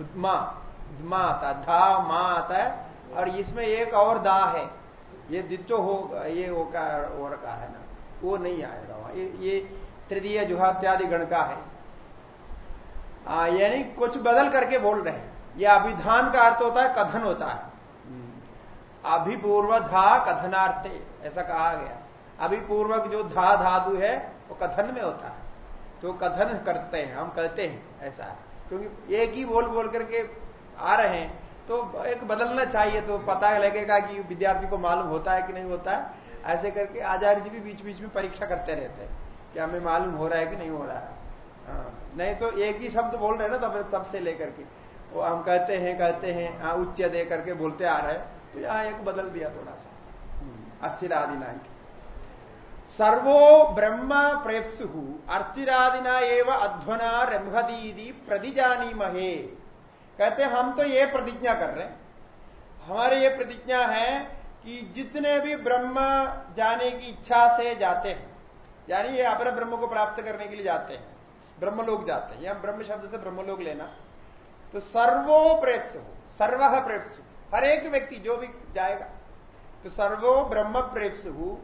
उत्मा उद्मा आता धा मा आता है और इसमें एक और दा है। ये दित्तो हो ये का और का है ना वो नहीं आएगा वहाँ। ये, ये तृतीय जुहात्यादि गण का है। यानी कुछ बदल करके बोल रहे हैं। यह अभिधान का अर्थ होता है कथन होता है। हम्म। अभिपूर्व धा कथनार्थे ऐसा कहा गया। अभिपूर्वक जो धा धातु है वो कथन में होता है। तो कथन करते हैं हम कहते हैं ऐसा। है क्योंकि एक ही बोल बोल करके आ रहे हैं तो एक बदलना चाहिए तो पता लगेगा कि विद्यार्थी को मालूम होता है कि नहीं होता है। ऐसे करके आचार्य जी भी बीच बीच में परीक्षा करते रहते हैं। कि हमें मालूम हो रहा है कि नहीं हो रहा है। हाँ, नहीं तो एक ही शब्द बोल रहे ना तब तब से लेकर के। वो हम कहते हैं कहते हैं हाँ उच्च दे करके बोलते आ रहे तो यहाँ एक बदल दिया थोड़ा सा। हम्म, की सर्वो ब्रह्म प्रेप्सु अर्चिरादिना एवं अध्वना रंभदीदी प्रतिजानी महे। कहते हम तो ये प्रतिज्ञा कर रहे हैं। हमारे ये प्रतिज्ञा है कि जितने भी ब्रह्म जाने की इच्छा से जाते हैं यानी ये अपर ब्रह्म को प्राप्त करने के लिए जाते हैं। ब्रह्मलोक जाते हैं। यहाँ ब्रह्म शब्द से ब्रह्मलोक लेना। तो सर्वो प्रेप्स हो सर्व प्रेप्स हर एक व्यक्ति जो भी जाएगा तो सर्वो ब्रह्म प्रेप्स हो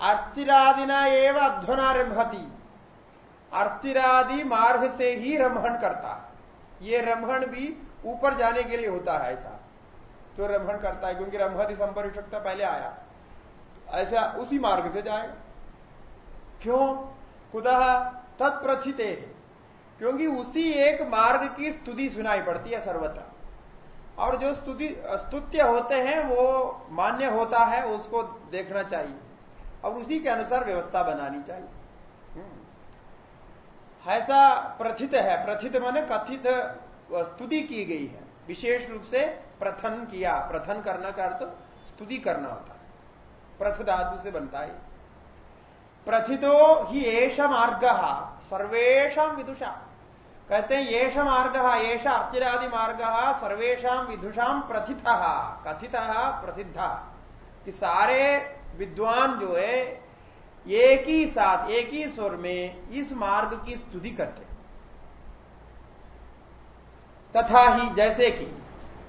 अर्चिरादिना एवं अध्वना रमहती अर्चिरादि मार्ग से ही रमहण करता ये रमहण भी ऊपर जाने के लिए होता है ऐसा। जो रमहण करता है, क्योंकि रमहति संपरिशक्ता पहले आया। ऐसा उसी मार्ग से जाएगा। क्यों? कुदह तत्प्रथित। क्योंकि उसी एक मार्ग की स्तुति सुनाई पड़ती है सर्वत्र। और जो स्तुति, स्तुत्य होते हैं, वो मान्य होता है, उसको देखना चाहिए। और उसी के अनुसार व्यवस्था बनानी चाहिए। हम्म। ऐसा प्रथित है। प्रथित माने कथित स्तुति की गई है। विशेष रूप से प्रथन किया। प्रथन करना का अर्थ स्तुति करना होता है। प्रथ धातु से बनता है। प्रथितो ही एष मार्ग। सर्वेशा विदुषा। कहते हैं, येष मार्ग, येष अर्चिरादि मार्ग सर्वेशा विदुषा प्रथित, कथित प्रसिद्ध। कि सारे विद्वान जो है, एक ही साथ, एक ही स्वर में इस मार्ग की स्तुति करते तथा ही जैसे कि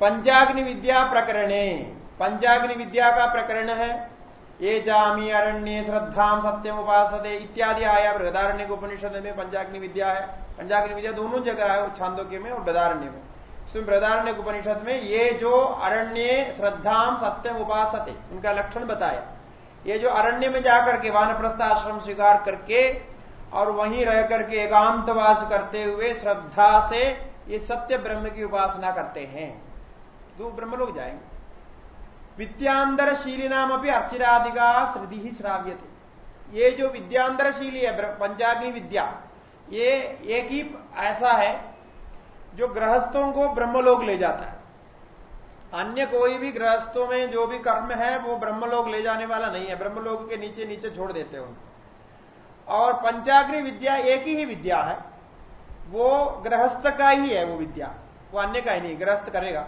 पंचाग्नि विद्या प्रकरणे पंचाग्नि विद्या का प्रकरण है ये जामी अरण्य श्रद्धा सत्यम उपासदे इत्यादि आया बृहदारण्य उपनिषद में पंचाग्नि विद्या है। पंचाग्नि विद्या दोनों जगह है छांदोग्य में और बृदारण्य में। इसमें बृहदारण्य उपनिषद में ये जो अरण्य श्रद्धाम सत्यम उपासते, उनका लक्षण बताया। ये जो अरण्य में जाकर के वानप्रस्थ आश्रम स्वीकार करके और वहीं रह करके एकांतवास करते हुए श्रद्धा से ये सत्य ब्रह्म की उपासना करते हैं। तो ब्रह्म लोग जाएँगे। विद्यांतर शीली नाम अपनी अर्चिरादिका श्रुति ही श्राव्य थे ये जो विद्यांतरशीली है पंचाग्नि विद्या, ये एक ही ऐसा है जो गृहस्थों को ब्रह्मलोक ले जाता है। अन्य कोई भी गृहस्थों में जो भी कर्म है, वो ब्रह्मलोक ले जाने वाला नहीं है। ब्रह्मलोक के नीचे नीचे छोड़ देते हैं उनको। और पंचाग्नि विद्या एक ही विद्या है, वो गृहस्थ का ही है वो विद्या, वो अन्य का ही नहीं, गृहस्थ करेगा।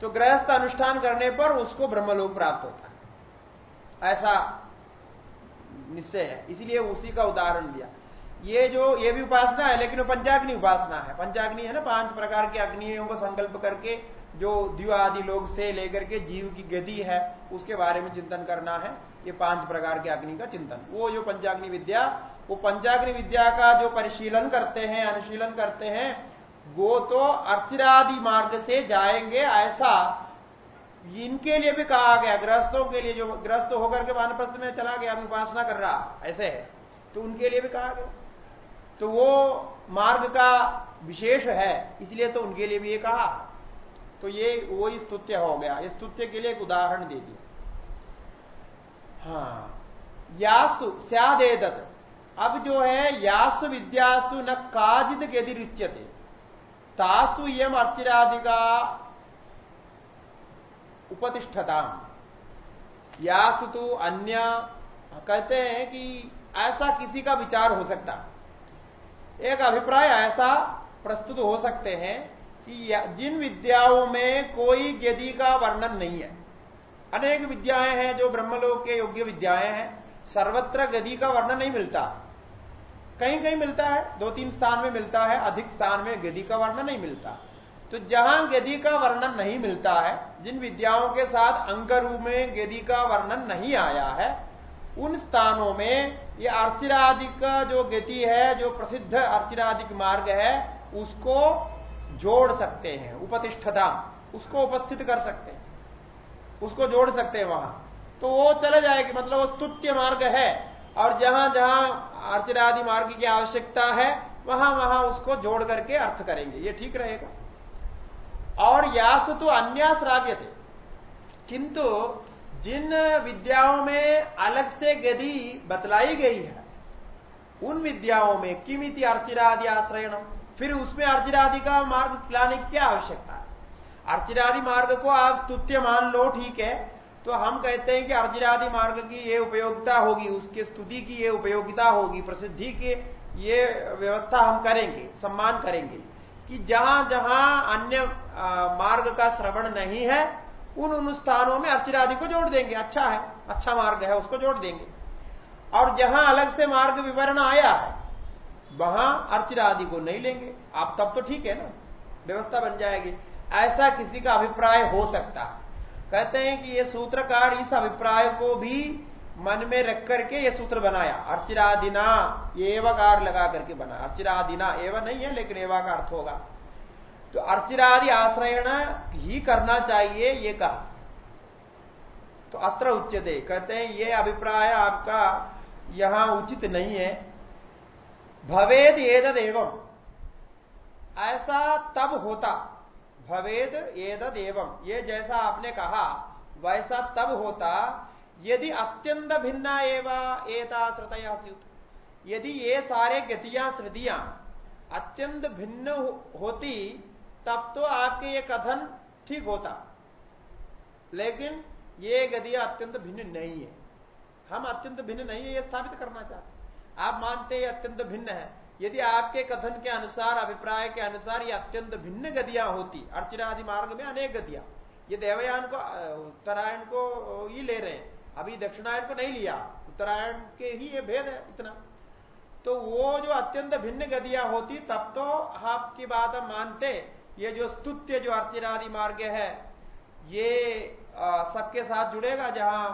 तो गृहस्थ अनुष्ठान करने पर उसको ब्रह्मलोक प्राप्त होता है। ऐसा निश्चय है। इसलिए उसी का उदाहरण दिया। ये जो, ये भी उपासना है, लेकिन वो पंचाग्नि उपासना है। पंचाग्नि है ना, पाँच प्रकार के अग्नियों को संकल्प करके, जो द्यु आदि लोग से लेकर के जीव की गति है, उसके बारे में चिंतन करना है। ये पाँच प्रकार के अग्नि का चिंतन। वो जो पंचाग्नि विद्या, वो पंचाग्नि विद्या का जो परिशीलन करते हैं, अनुशीलन करते हैं वो तो अर्चरादि मार्ग से जाएँगे, ऐसा इनके लिए भी कहा गया, ग्रस्तों के लिए जो ग्रस्त होकर के वानप्रस्थ में चला गया, अभी उपासना कर रहा, ऐसे है। तो उनके लिए भी कहा गया। तो वो मार्ग का विशेष है, इसलिए तो उनके लिए भी ये कहा। तो ये, वो स्तुत्य हो गया। स्तुत्य के लिए एक उदाहरण दे दिया। हाँ यासु सदेदत अब जो है, यासु विद्यासु न काजित गदिरुच्यते तासु यम अर्चिरादिका उपतिष्ठता। यासु तो अन्य कहते हैं कि ऐसा किसी का विचार हो सकता। एक अभिप्राय ऐसा प्रस्तुत हो सकते हैं कि जिन विद्याओं में कोई गति का वर्णन नहीं है। अनेक विद्याएँ हैं जो ब्रह्मलोक के योग्य विद्याएँ हैं। सर्वत्र गति का वर्णन नहीं मिलता। कहीं कहीं मिलता है दो तीन स्थान में मिलता है, अधिक स्थान में गति का वर्णन नहीं मिलता। तो जहाँ गति का वर्णन नहीं मिलता है, जिन विद्याओं के साथ अंक रूप में गति का वर्णन नहीं आया है, उन स्थानों में ये अर्चिरादिक जो गति है, जो प्रसिद्ध अर्चिरादिक मार्ग है, उसको जोड़ सकते हैं, उपतिष्ठता, उसको उपस्थित कर सकते हैं, उसको जोड़ सकते हैं वहाँ। तो वो चले जाएगी मतलब वो स्तुत्य मार्ग है। और जहाँ जहाँ अर्चनादि मार्ग की आवश्यकता है, वहाँ वहाँ उसको जोड़ करके अर्थ करेंगे। ये ठीक रहेगा। और यास तो अन्याश्राव्य थे किंतु जिन विद्याओं में अलग से गति बतलाई गई है, उन विद्याओं में किमिति अर्चिरादि आश्रयण फिर उसमें अर्चिरादि का मार्ग लाने की क्या आवश्यकता है? अर्चिरादि मार्ग को आप स्तुत्य मान लो, ठीक है तो हम कहते हैं कि अर्जुनादि मार्ग की ये उपयोगिता होगी, उसके स्तुति की ये उपयोगिता होगी, प्रसिद्धि की ये व्यवस्था हम करेंगे, सम्मान करेंगे कि जहाँ जहाँ अन्य मार्ग का श्रवण नहीं है, उन उन स्थानों में अर्चनादि को जोड़ देंगे। अच्छा है अच्छा मार्ग है, उसको जोड़ देंगे। और जहाँ अलग से मार्ग विवरण आया है, वहाँ अर्चिरा आदि को नहीं लेंगे। आप तब तो ठीक है ना, व्यवस्था बन जाएगी। ऐसा किसी का अभिप्राय हो सकता है। कहते हैं कि ये सूत्रकार इस अभिप्राय को भी मन में रख करके ये सूत्र बनाया। अर्चिरादिना एवकार लगा करके बना। अर्चिरादिना एवं नहीं है, लेकिन एवा का अर्थ होगा। तो अर्चिरादि आश्रयण ही करना चाहिए, ये कहा। तो अत्र उच्चते कहते हैं, ये अभिप्राय आपका यहाँ उचित नहीं है। भवेद एदद एवं ऐसा तब होता भवेद एदद एवं ये जैसा आपने कहा, वैसा तब होता यदि अत्यंत भिन्ना एवं एता श्रुतया यदि ये सारे गतियाँ, श्रुतियाँ अत्यंत भिन्न होती, तब तो आपके ये कथन ठीक होता। लेकिन ये गतियाँ अत्यंत भिन्न नहीं है। हम अत्यंत भिन्न नहीं है, ये स्थापित करना चाहते आप मानते हैं अत्यंत भिन्न है। यदि आपके कथन के अनुसार, अभिप्राय के अनुसार ये अत्यंत भिन्न गतियाँ होती अर्चना आदि मार्ग में अनेक गतियाँ ये देवयान को उत्तरायण को ही ले रहे हैं। अभी दक्षिणायन को नहीं लिया, उत्तरायण के ही ये भेद है इतना। तो वो जो अत्यंत भिन्न गतियाँ होती, तब तो आपकी बात हम मानते ये जो स्तुत्य, जो अर्चनादि मार्ग है, ये सबके साथ जुड़ेगा जहाँ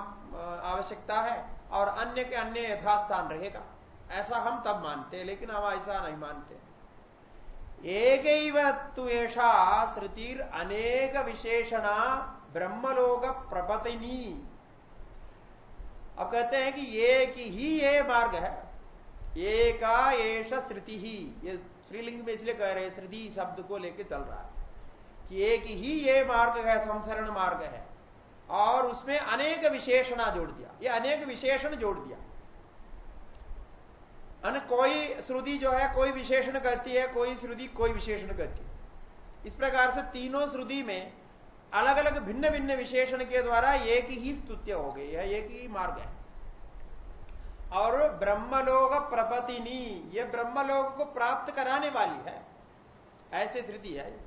आवश्यकता है, और अन्य के अन्य यथास्थान रहेगा। ऐसा हम तब मानते, लेकिन हम ऐसा नहीं मानते। एक ऐसा श्रुतिर अनेक विशेषणा ब्रह्मलोक प्रपतिनी। अब कहते हैं कि एक ही ये मार्ग है। एका एश श्रुति। ही ये श्रीलिंग में इसलिए कह रहे हैं, श्रुति शब्द को लेकर चल रहा है कि एक ही ये मार्ग है, संसरण मार्ग है, और उसमें अनेक विशेषणा जोड़ दिया। ये अनेक विशेषण जोड़ दिया। अन कोई श्रुति जो है, कोई विशेषण करती है, कोई श्रुति कोई विशेषण करती है। इस प्रकार से तीनों श्रुति में अलग अलग भिन्न भिन्न विशेषण के द्वारा एक ही स्तुत्य हो गई है, एक ही मार्ग है। और ब्रह्मलोक प्रपतिनी, ये ब्रह्मलोक को प्राप्त कराने वाली है। ऐसे श्रुति है।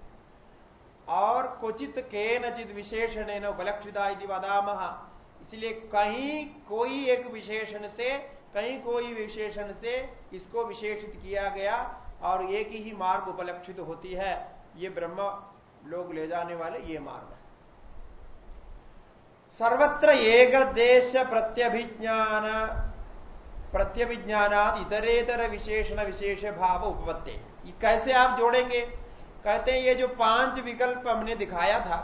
और क्वचित के नचित विशेषण उपलक्षिता यदि वदामह इसलिए कहीं कोई एक विशेषण से कहीं कोई विशेषण से इसको विशेषित किया गया और एक ही मार्ग उपलक्षित होती है, ये ब्रह्म लोग ले जाने वाले ये मार्ग है। सर्वत्र एक देश प्रत्यभिज्ञान प्रत्यभिज्ञानाद इतरेतर विशेषण विशेष भाव उपपत्ति। कैसे आप जोड़ेंगे? कहते हैं, ये जो पाँच विकल्प हमने दिखाया था,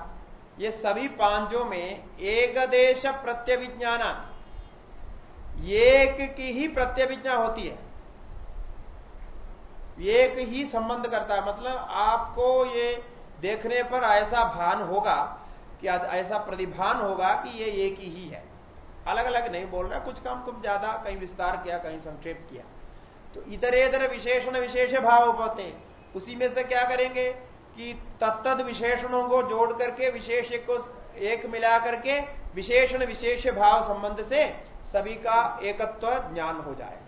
ये सभी पाँचों में एक देश प्रत्यभिज्ञान एक की ही प्रत्यभिज्ञा होती है। एक ही संबंध करता है। मतलब आपको ये देखने पर ऐसा भान होगा कि ऐसा प्रतिभान होगा कि ये एक ही है। अलग अलग नहीं बोल रहा, कुछ कम कुछ ज़्यादा कहीं विस्तार किया, कहीं संक्षेप किया। तो इतरेतर विशेषण विशेष भाव होते हैं। उसी में से क्या करेंगे कि तत्त विशेषणों को जोड़ करके, विशेष को एक मिला करके विशेषण विशेष भाव संबंध से सभी का एकत्व ज्ञान हो जाए।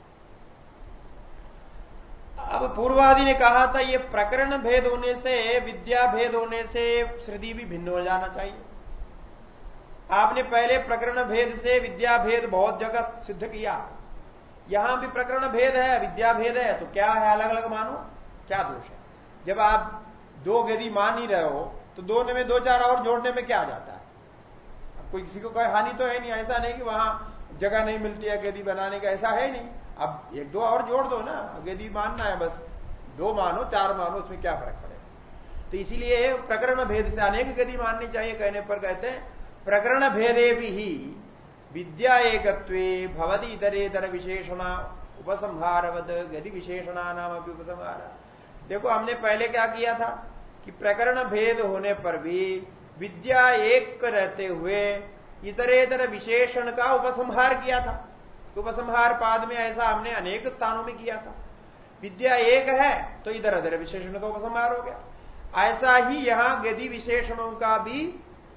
अब पूर्वादि ने कहा था, ये प्रकरण भेद होने से, विद्या भेद होने से श्रुति भी भिन्न हो जाना चाहिए। आपने पहले प्रकरण भेद से विद्या भेद बहुत जगह सिद्ध किया। यहाँ भी प्रकरण भेद है, विद्या भेद है तो क्या है अलग अलग मानो? क्या दोष है? जब आप दो गति मान ही रहे हो तो दोनों में दो चार और जोड़ने में क्या जाता है? कोई किसी को कोई हानि तो है नहीं, ऐसा नहीं कि वहाँ जगह नहीं मिलती है गदी बनाने का, ऐसा है नहीं। अब एक दो और जोड़ दो ना, गदी मानना है बस। दो मानो, चार मानो, उसमें क्या फ़र्क पड़ेगा? तो इसीलिए प्रकरण भेद से अनेक गति माननी चाहिए, कहने पर कहते हैं, प्रकरण भेदे भी ही, विद्या एकत्वे भवती इतरेतर विशेषण उपसंहारवद गति विशेषणा नाम अभी उपसंहार। देखो, हमने पहले क्या किया था कि प्रकरण भेद होने पर भी विद्या एक रहते हुए इतरेतर विशेषण का उपसंहार किया था। उपसंहार पाद में ऐसा हमने अनेक स्थानों में किया था। विद्या एक है तो इधर अधर विशेषण का उपसंहार हो गया। ऐसा ही यहाँ गति विशेषणों का भी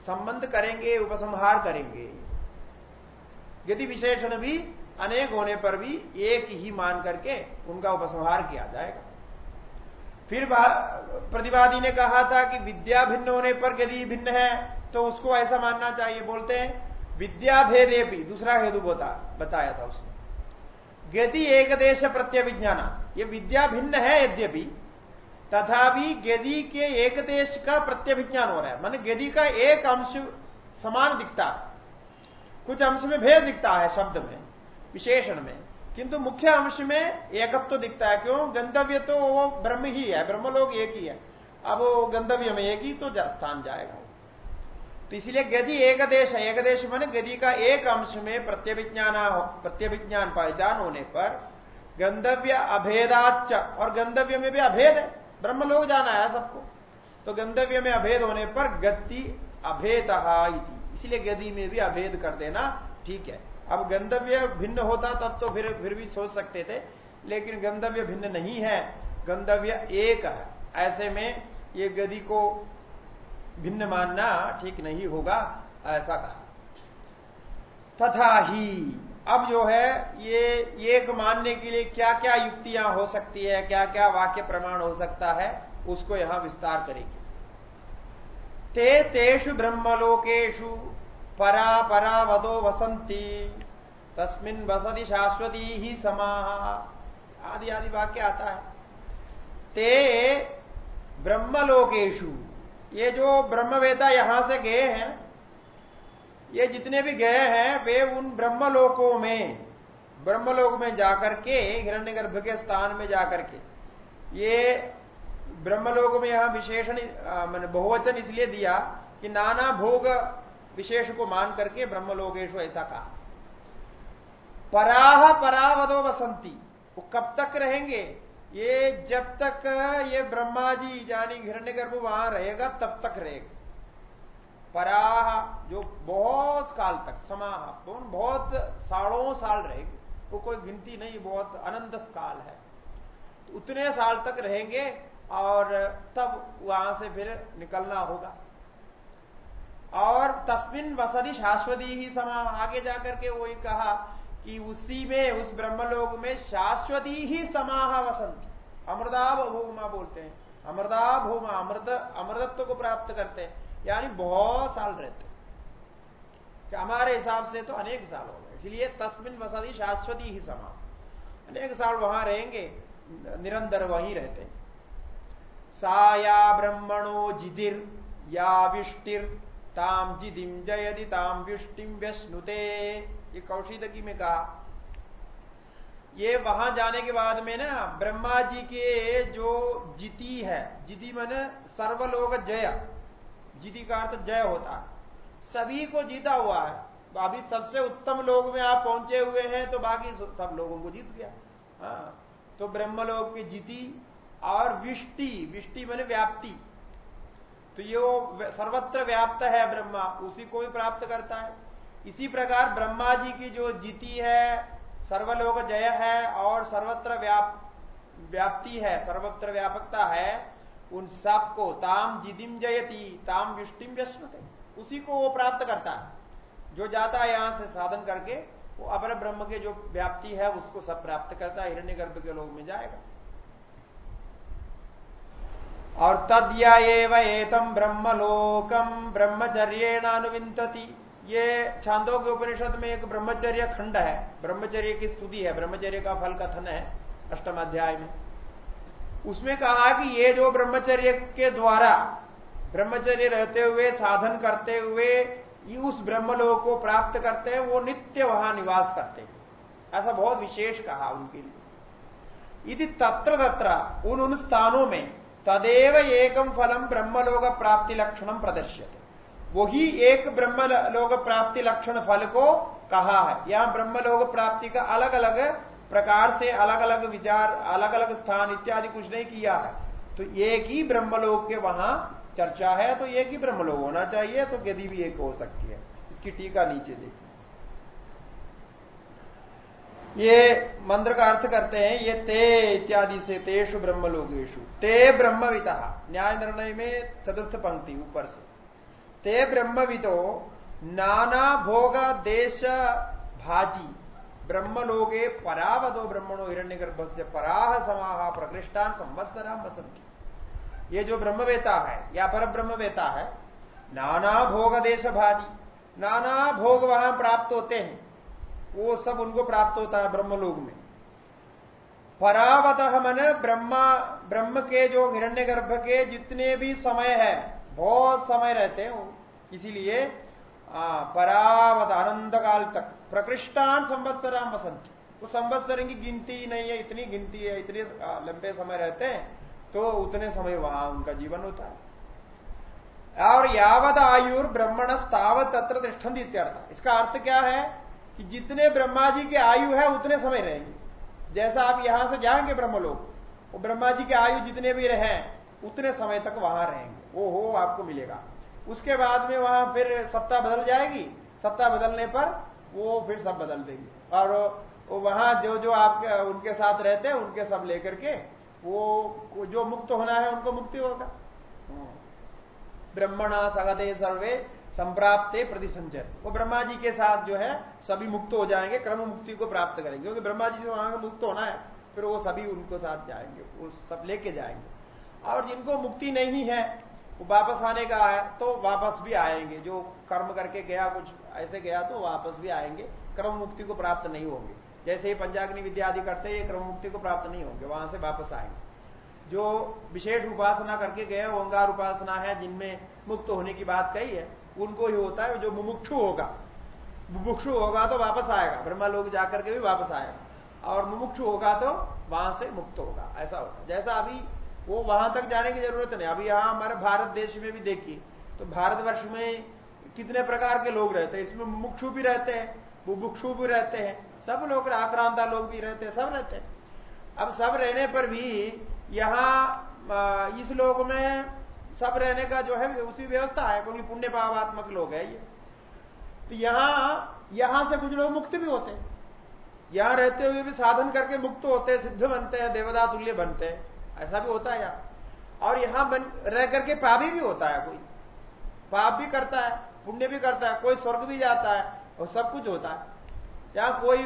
संबंध करेंगे, उपसंहार करेंगे। यदि विशेषण भी अनेक होने पर भी एक ही मान करके उनका उपसंहार किया जाएगा। फिर प्रतिवादी ने कहा था कि विद्या भिन्न होने पर यदि भिन्न है तो उसको ऐसा मानना चाहिए बोलते हैं विद्या भेदे भी दूसरा हेतु बता, बताया था उसने। गति एक देश प्रत्यभिज्ञान ये विद्या भिन्न है यद्यपि तथापि गति के एक देश का प्रत्यभिज्ञान हो रहा है। मान गति का एक अंश समान दिखता कुछ अंश में भेद दिखता है शब्द में विशेषण में। किंतु मुख्य अंश में एकत्व तो दिखता है। क्यों? गंतव्य तो वो ब्रह्म ही है ब्रह्म लोग एक ही है। अब वो गंतव्य में एक ही तो स्थान जाएगा तो इसलिए गति एक देश है। एक देश मैंने गति का एक अंश में प्रत्यभिज्ञान प्रत्यभिज्ञान पहचान होने पर गंधव्य अभेदाच और गंधव्य में भी अभेद है। ब्रह्म लोग जाना है सबको। तो गंधव्य में अभेद होने पर गति अभेद इसलिए गति में भी अभेद कर देना ठीक है। अब गंधव्य भिन्न होता तब तो फिर फिर भी सोच सकते थे, लेकिन गंधव्य भिन्न नहीं है। गंधव्य एक है। ऐसे में ये गति को भिन्न मानना ठीक नहीं होगा, ऐसा कहा। तथा ही, अब जो है, ये एक मानने के लिए क्या क्या युक्तियाँ हो सकती है क्या क्या वाक्य प्रमाण हो सकता है, उसको यहाँ विस्तार करेंगे। ते तेषु ब्रह्मलोकेशु परा परा वदो वसंती तस्मिन वसति शाश्वती ही समाह आदि आदि वाक्य आता है। ते ब्रह्मलोकेशु ये जो ब्रह्मवेता यहाँ से गए हैं, ये जितने भी गए हैं, वे उन ब्रह्मलोकों में, ब्रह्मलोक में जाकर के, हिरण्यगर्भ के स्थान में जाकर के, ये ब्रह्मलोक में यहाँ विशेषण मैंने बहुवचन इसलिए दिया कि नाना भोग विशेष को मान करके ब्रह्मलोकेश ऐसा कहा। पराह परावदो वसंती। वो कब तक रहेंगे? ये जब तक ये ब्रह्मा जी यानी हिरण्यगर्भ वहाँ रहेगा, तब तक रहेगा। पराह जो बहुत काल तक, समाह बहुत सालों साल रहेगी। वो कोई गिनती नहीं बहुत अनंत काल है। तो उतने साल तक रहेंगे और तब वहाँ से फिर निकलना होगा। और तस्मिन वसदी शाश्वती ही समा आगे जाकर के वही कहा कि उसी में, उस ब्रह्मलोक में शाश्वती ही समाह वसंती। अमृता भूमा बोलते हैं। अमृता भूमा, अमृत, अमृतत्व को प्राप्त करते हैं। यानी बहुत साल रहते हमारे हिसाब से तो अनेक साल हो गए। इसलिए तस्मिन वसदी शाश्वती ही समा अनेक साल वहाँ रहेंगे, निरंतर वहीं रहते हैं। साया ब्रह्मणो जिदिर, या विष्टिर ताम जिदिम जयदि ताम विष्टिम व्यश्नुते ये कौशिदकी में कहा। ये वहाँ जाने के बाद में ना ब्रह्मा जी के जो जिति है, जिति मन सर्वलोक जय। जिति का अर्थ जय होता है। सभी को जीता हुआ है। अभी सबसे उत्तम लोग में आप पहुँचे हुए हैं तो बाकी सब लोगों को जीत गया। हाँ तो ब्रह्मलोक की जीती और विष्टि विष्टि मैंने व्याप्ति। तो ये वो सर्वत्र व्याप्त है ब्रह्मा, उसी को भी प्राप्त करता है। इसी प्रकार ब्रह्मा जी की जो जीती है, सर्वलोक जय है और सर्वत्र व्याप, व्याप्ति है, सर्वत्र व्यापकता है, उन सबको ताम जिदिम जयती, ताम विष्टिम व्यस्मते। उसी को वो प्राप्त करता है। जो जाता है यहाँ से साधन करके, वो अपर ब्रह्म के जो व्याप्ति है, उसको सब प्राप्त करता है हिरण्य गर्भ के लोग में जाएगा। और तद्या एतम ब्रह्मलोकम ब्रह्मचर्येणानुविंतति ये छांदों के उपनिषद में एक ब्रह्मचर्य खंड है। ब्रह्मचर्य की स्तुति है। ब्रह्मचर्य का फल कथन है अष्टम अध्याय में। उसमें कहा कि ये जो ब्रह्मचर्य के द्वारा ब्रह्मचर्य रहते हुए, साधन करते हुए उस ब्रह्मलोक को प्राप्त करते हैं, वो नित्य वहाँ निवास करते हैं। ऐसा बहुत विशेष कहा उनके लिए। यदि तत्र तत्र, उन उन स्थानों में तदेव एकम फलम ब्रह्मलोक प्राप्ति लक्षणम प्रदर्शित वही एक ब्रह्म लोक प्राप्ति लक्षण फल को कहा है। यहाँ ब्रह्म लोक प्राप्ति का अलग अलग प्रकार से अलग अलग विचार अलग अलग स्थान इत्यादि कुछ नहीं किया है। तो एक ही ब्रह्मलोक के वहाँ चर्चा है तो एक ही ब्रह्मलोक होना चाहिए तो गति भी एक हो सकती है। इसकी टीका नीचे देखिए। ये मंत्र का अर्थ करते हैं, ये ते इत्यादि से तेषु ब्रह्मलोकेशु ते ब्रह्मविता न्याय निर्णय में चतुर्थ पंक्ति, ऊपर से। ते ब्रह्मविदो नाना भोग देश भाजी ब्रह्मलोके परावदो ब्रह्मणो हिरण्य गर्भ से पराह समाह प्रकृष्टान संवत्सरा वसंती ये जो ब्रह्मवेता है, या पर ब्रह्मवेता है नाना भोग देश भाजी नाना भोग वहाँ प्राप्त होते हैं। वो सब उनको प्राप्त होता है ब्रह्मलोक में। परावत मन ब्रह्मा, ब्रह्म के जो हिरण्य गर्भ के जितने भी समय है बहुत समय रहते हैं इसीलिए परावत आनंद काल तक। प्रकृष्टान संवत्सराम वसंत वो संवत्सर की गिनती नहीं है, इतनी गिनती है, इतने लंबे समय रहते हैं तो उतने समय वहाँ उनका जीवन होता है। और यावत आयुर ब्रह्मण स्थावत तत्र दृष्टन इत्यर्थ। इसका अर्थ क्या है कि जितने ब्रह्मा जी के आयु है, उतने समय रहेंगे। जैसा आप यहाँ से जाएँगे ब्रह्म लोग ब्रह्मा जी के आयु जितने भी रहे, उतने समय तक वहाँ रहेंगे। वो हो, आपको मिलेगा। उसके बाद में वहाँ फिर सत्ता बदल जाएगी। सत्ता बदलने पर वो फिर सब बदल देंगे। और वहाँ जो जो आपके, उनके साथ रहते हैं, उनके सब लेकर के वो जो मुक्त होना है, उनको मुक्ति होगा। ब्रह्मणा सगदे सर्वे संप्राप्ते प्रतिसंचर। वो ब्रह्मा जी के साथ जो है, सभी मुक्त हो जाएँगे, क्रम मुक्ति को प्राप्त करेंगे। क्योंकि ब्रह्मा जी से वहाँ मुक्त होना है, फिर वो सभी उनको साथ जाएँगे, वो सब लेके जाएँगे। और जिनको मुक्ति नहीं है वो वापस आने का है तो वापस भी आएँगे। जो कर्म करके गया, कुछ ऐसे गया तो वापस भी आएँगे। क्रम मुक्ति को प्राप्त नहीं होंगे। जैसे ही पंचाग्नि विद्या आदि करते हैं क्रम मुक्ति को प्राप्त नहीं होंगे, वहाँ से वापस आएँगे। जो विशेष उपासना करके गए, ओंकार उपासना है, जिनमें मुक्त होने की बात कही है, उनको ही होता है, जो मुमुक्षु होगा। मुमुक्षु होगा तो वापस आएगा ब्रह्मा लोग जाकर के भी वापस आएगा। और मुमुक्षु होगा तो वहाँ से मुक्त होगा, ऐसा होगा जैसा अभी वो वहाँ तक जाने की ज़रूरत नहीं। अभी यहाँ हमारे भारत देश में भी देखिए तो भारतवर्ष में कितने प्रकार के लोग रहते हैं? इसमें मुमुक्षु भी रहते हैं बुभुक्षु भी रहते हैं, सब लोग आक्रांता लोग भी रहते हैं, सब रहते हैं। अब सब रहने पर भी यहाँ इस लोग में सब रहने का जो है, उसी व्यवस्था है, क्योंकि पुण्य भावात्मक लोग है ये। तो यहाँ यहाँ से कुछ लोग मुक्त भी होते हैं। यहाँ रहते हुए भी साधन करके मुक्त होते हैं, सिद्ध बनते हैं देवदा तुल्य बनते हैं। ऐसा भी होता है यहाँ। और यहाँ बन रह करके पापी भी होता है कोई। पाप भी करता है, पुण्य भी करता है, कोई स्वर्ग भी जाता है, और सब कुछ होता है। यहाँ कोई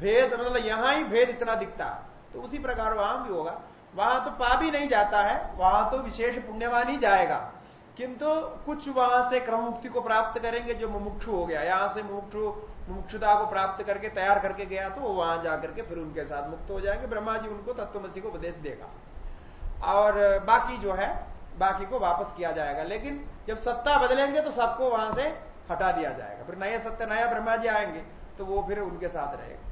भेद मतलब यहाँ ही भेद इतना दिखता है। तो उसी प्रकार वहाँ भी होगा। वहाँ तो पा भी नहीं जाता है, वहाँ तो विशेष पुण्यवान ही जाएगा। किंतु कुछ वहाँ से क्रम मुक्ति को प्राप्त करेंगे जो मुमुक्षु हो गया। यहाँ से मुमुक्षु मुमुक्षुता को प्राप्त करके, तैयार करके गया तो वो वहाँ जाकर के फिर उनके साथ मुक्त हो जाएँगे। ब्रह्मा जी उनको तत्वमसी को उपदेश देगा। और बाकी जो है, बाकी को वापस किया जाएगा। लेकिन जब सत्ता बदलेंगे तो सबको वहाँ से हटा दिया जाएगा। फिर नए सत्य, नया ब्रह्मा जी आएँगे तो वो फिर उनके साथ रहेगा।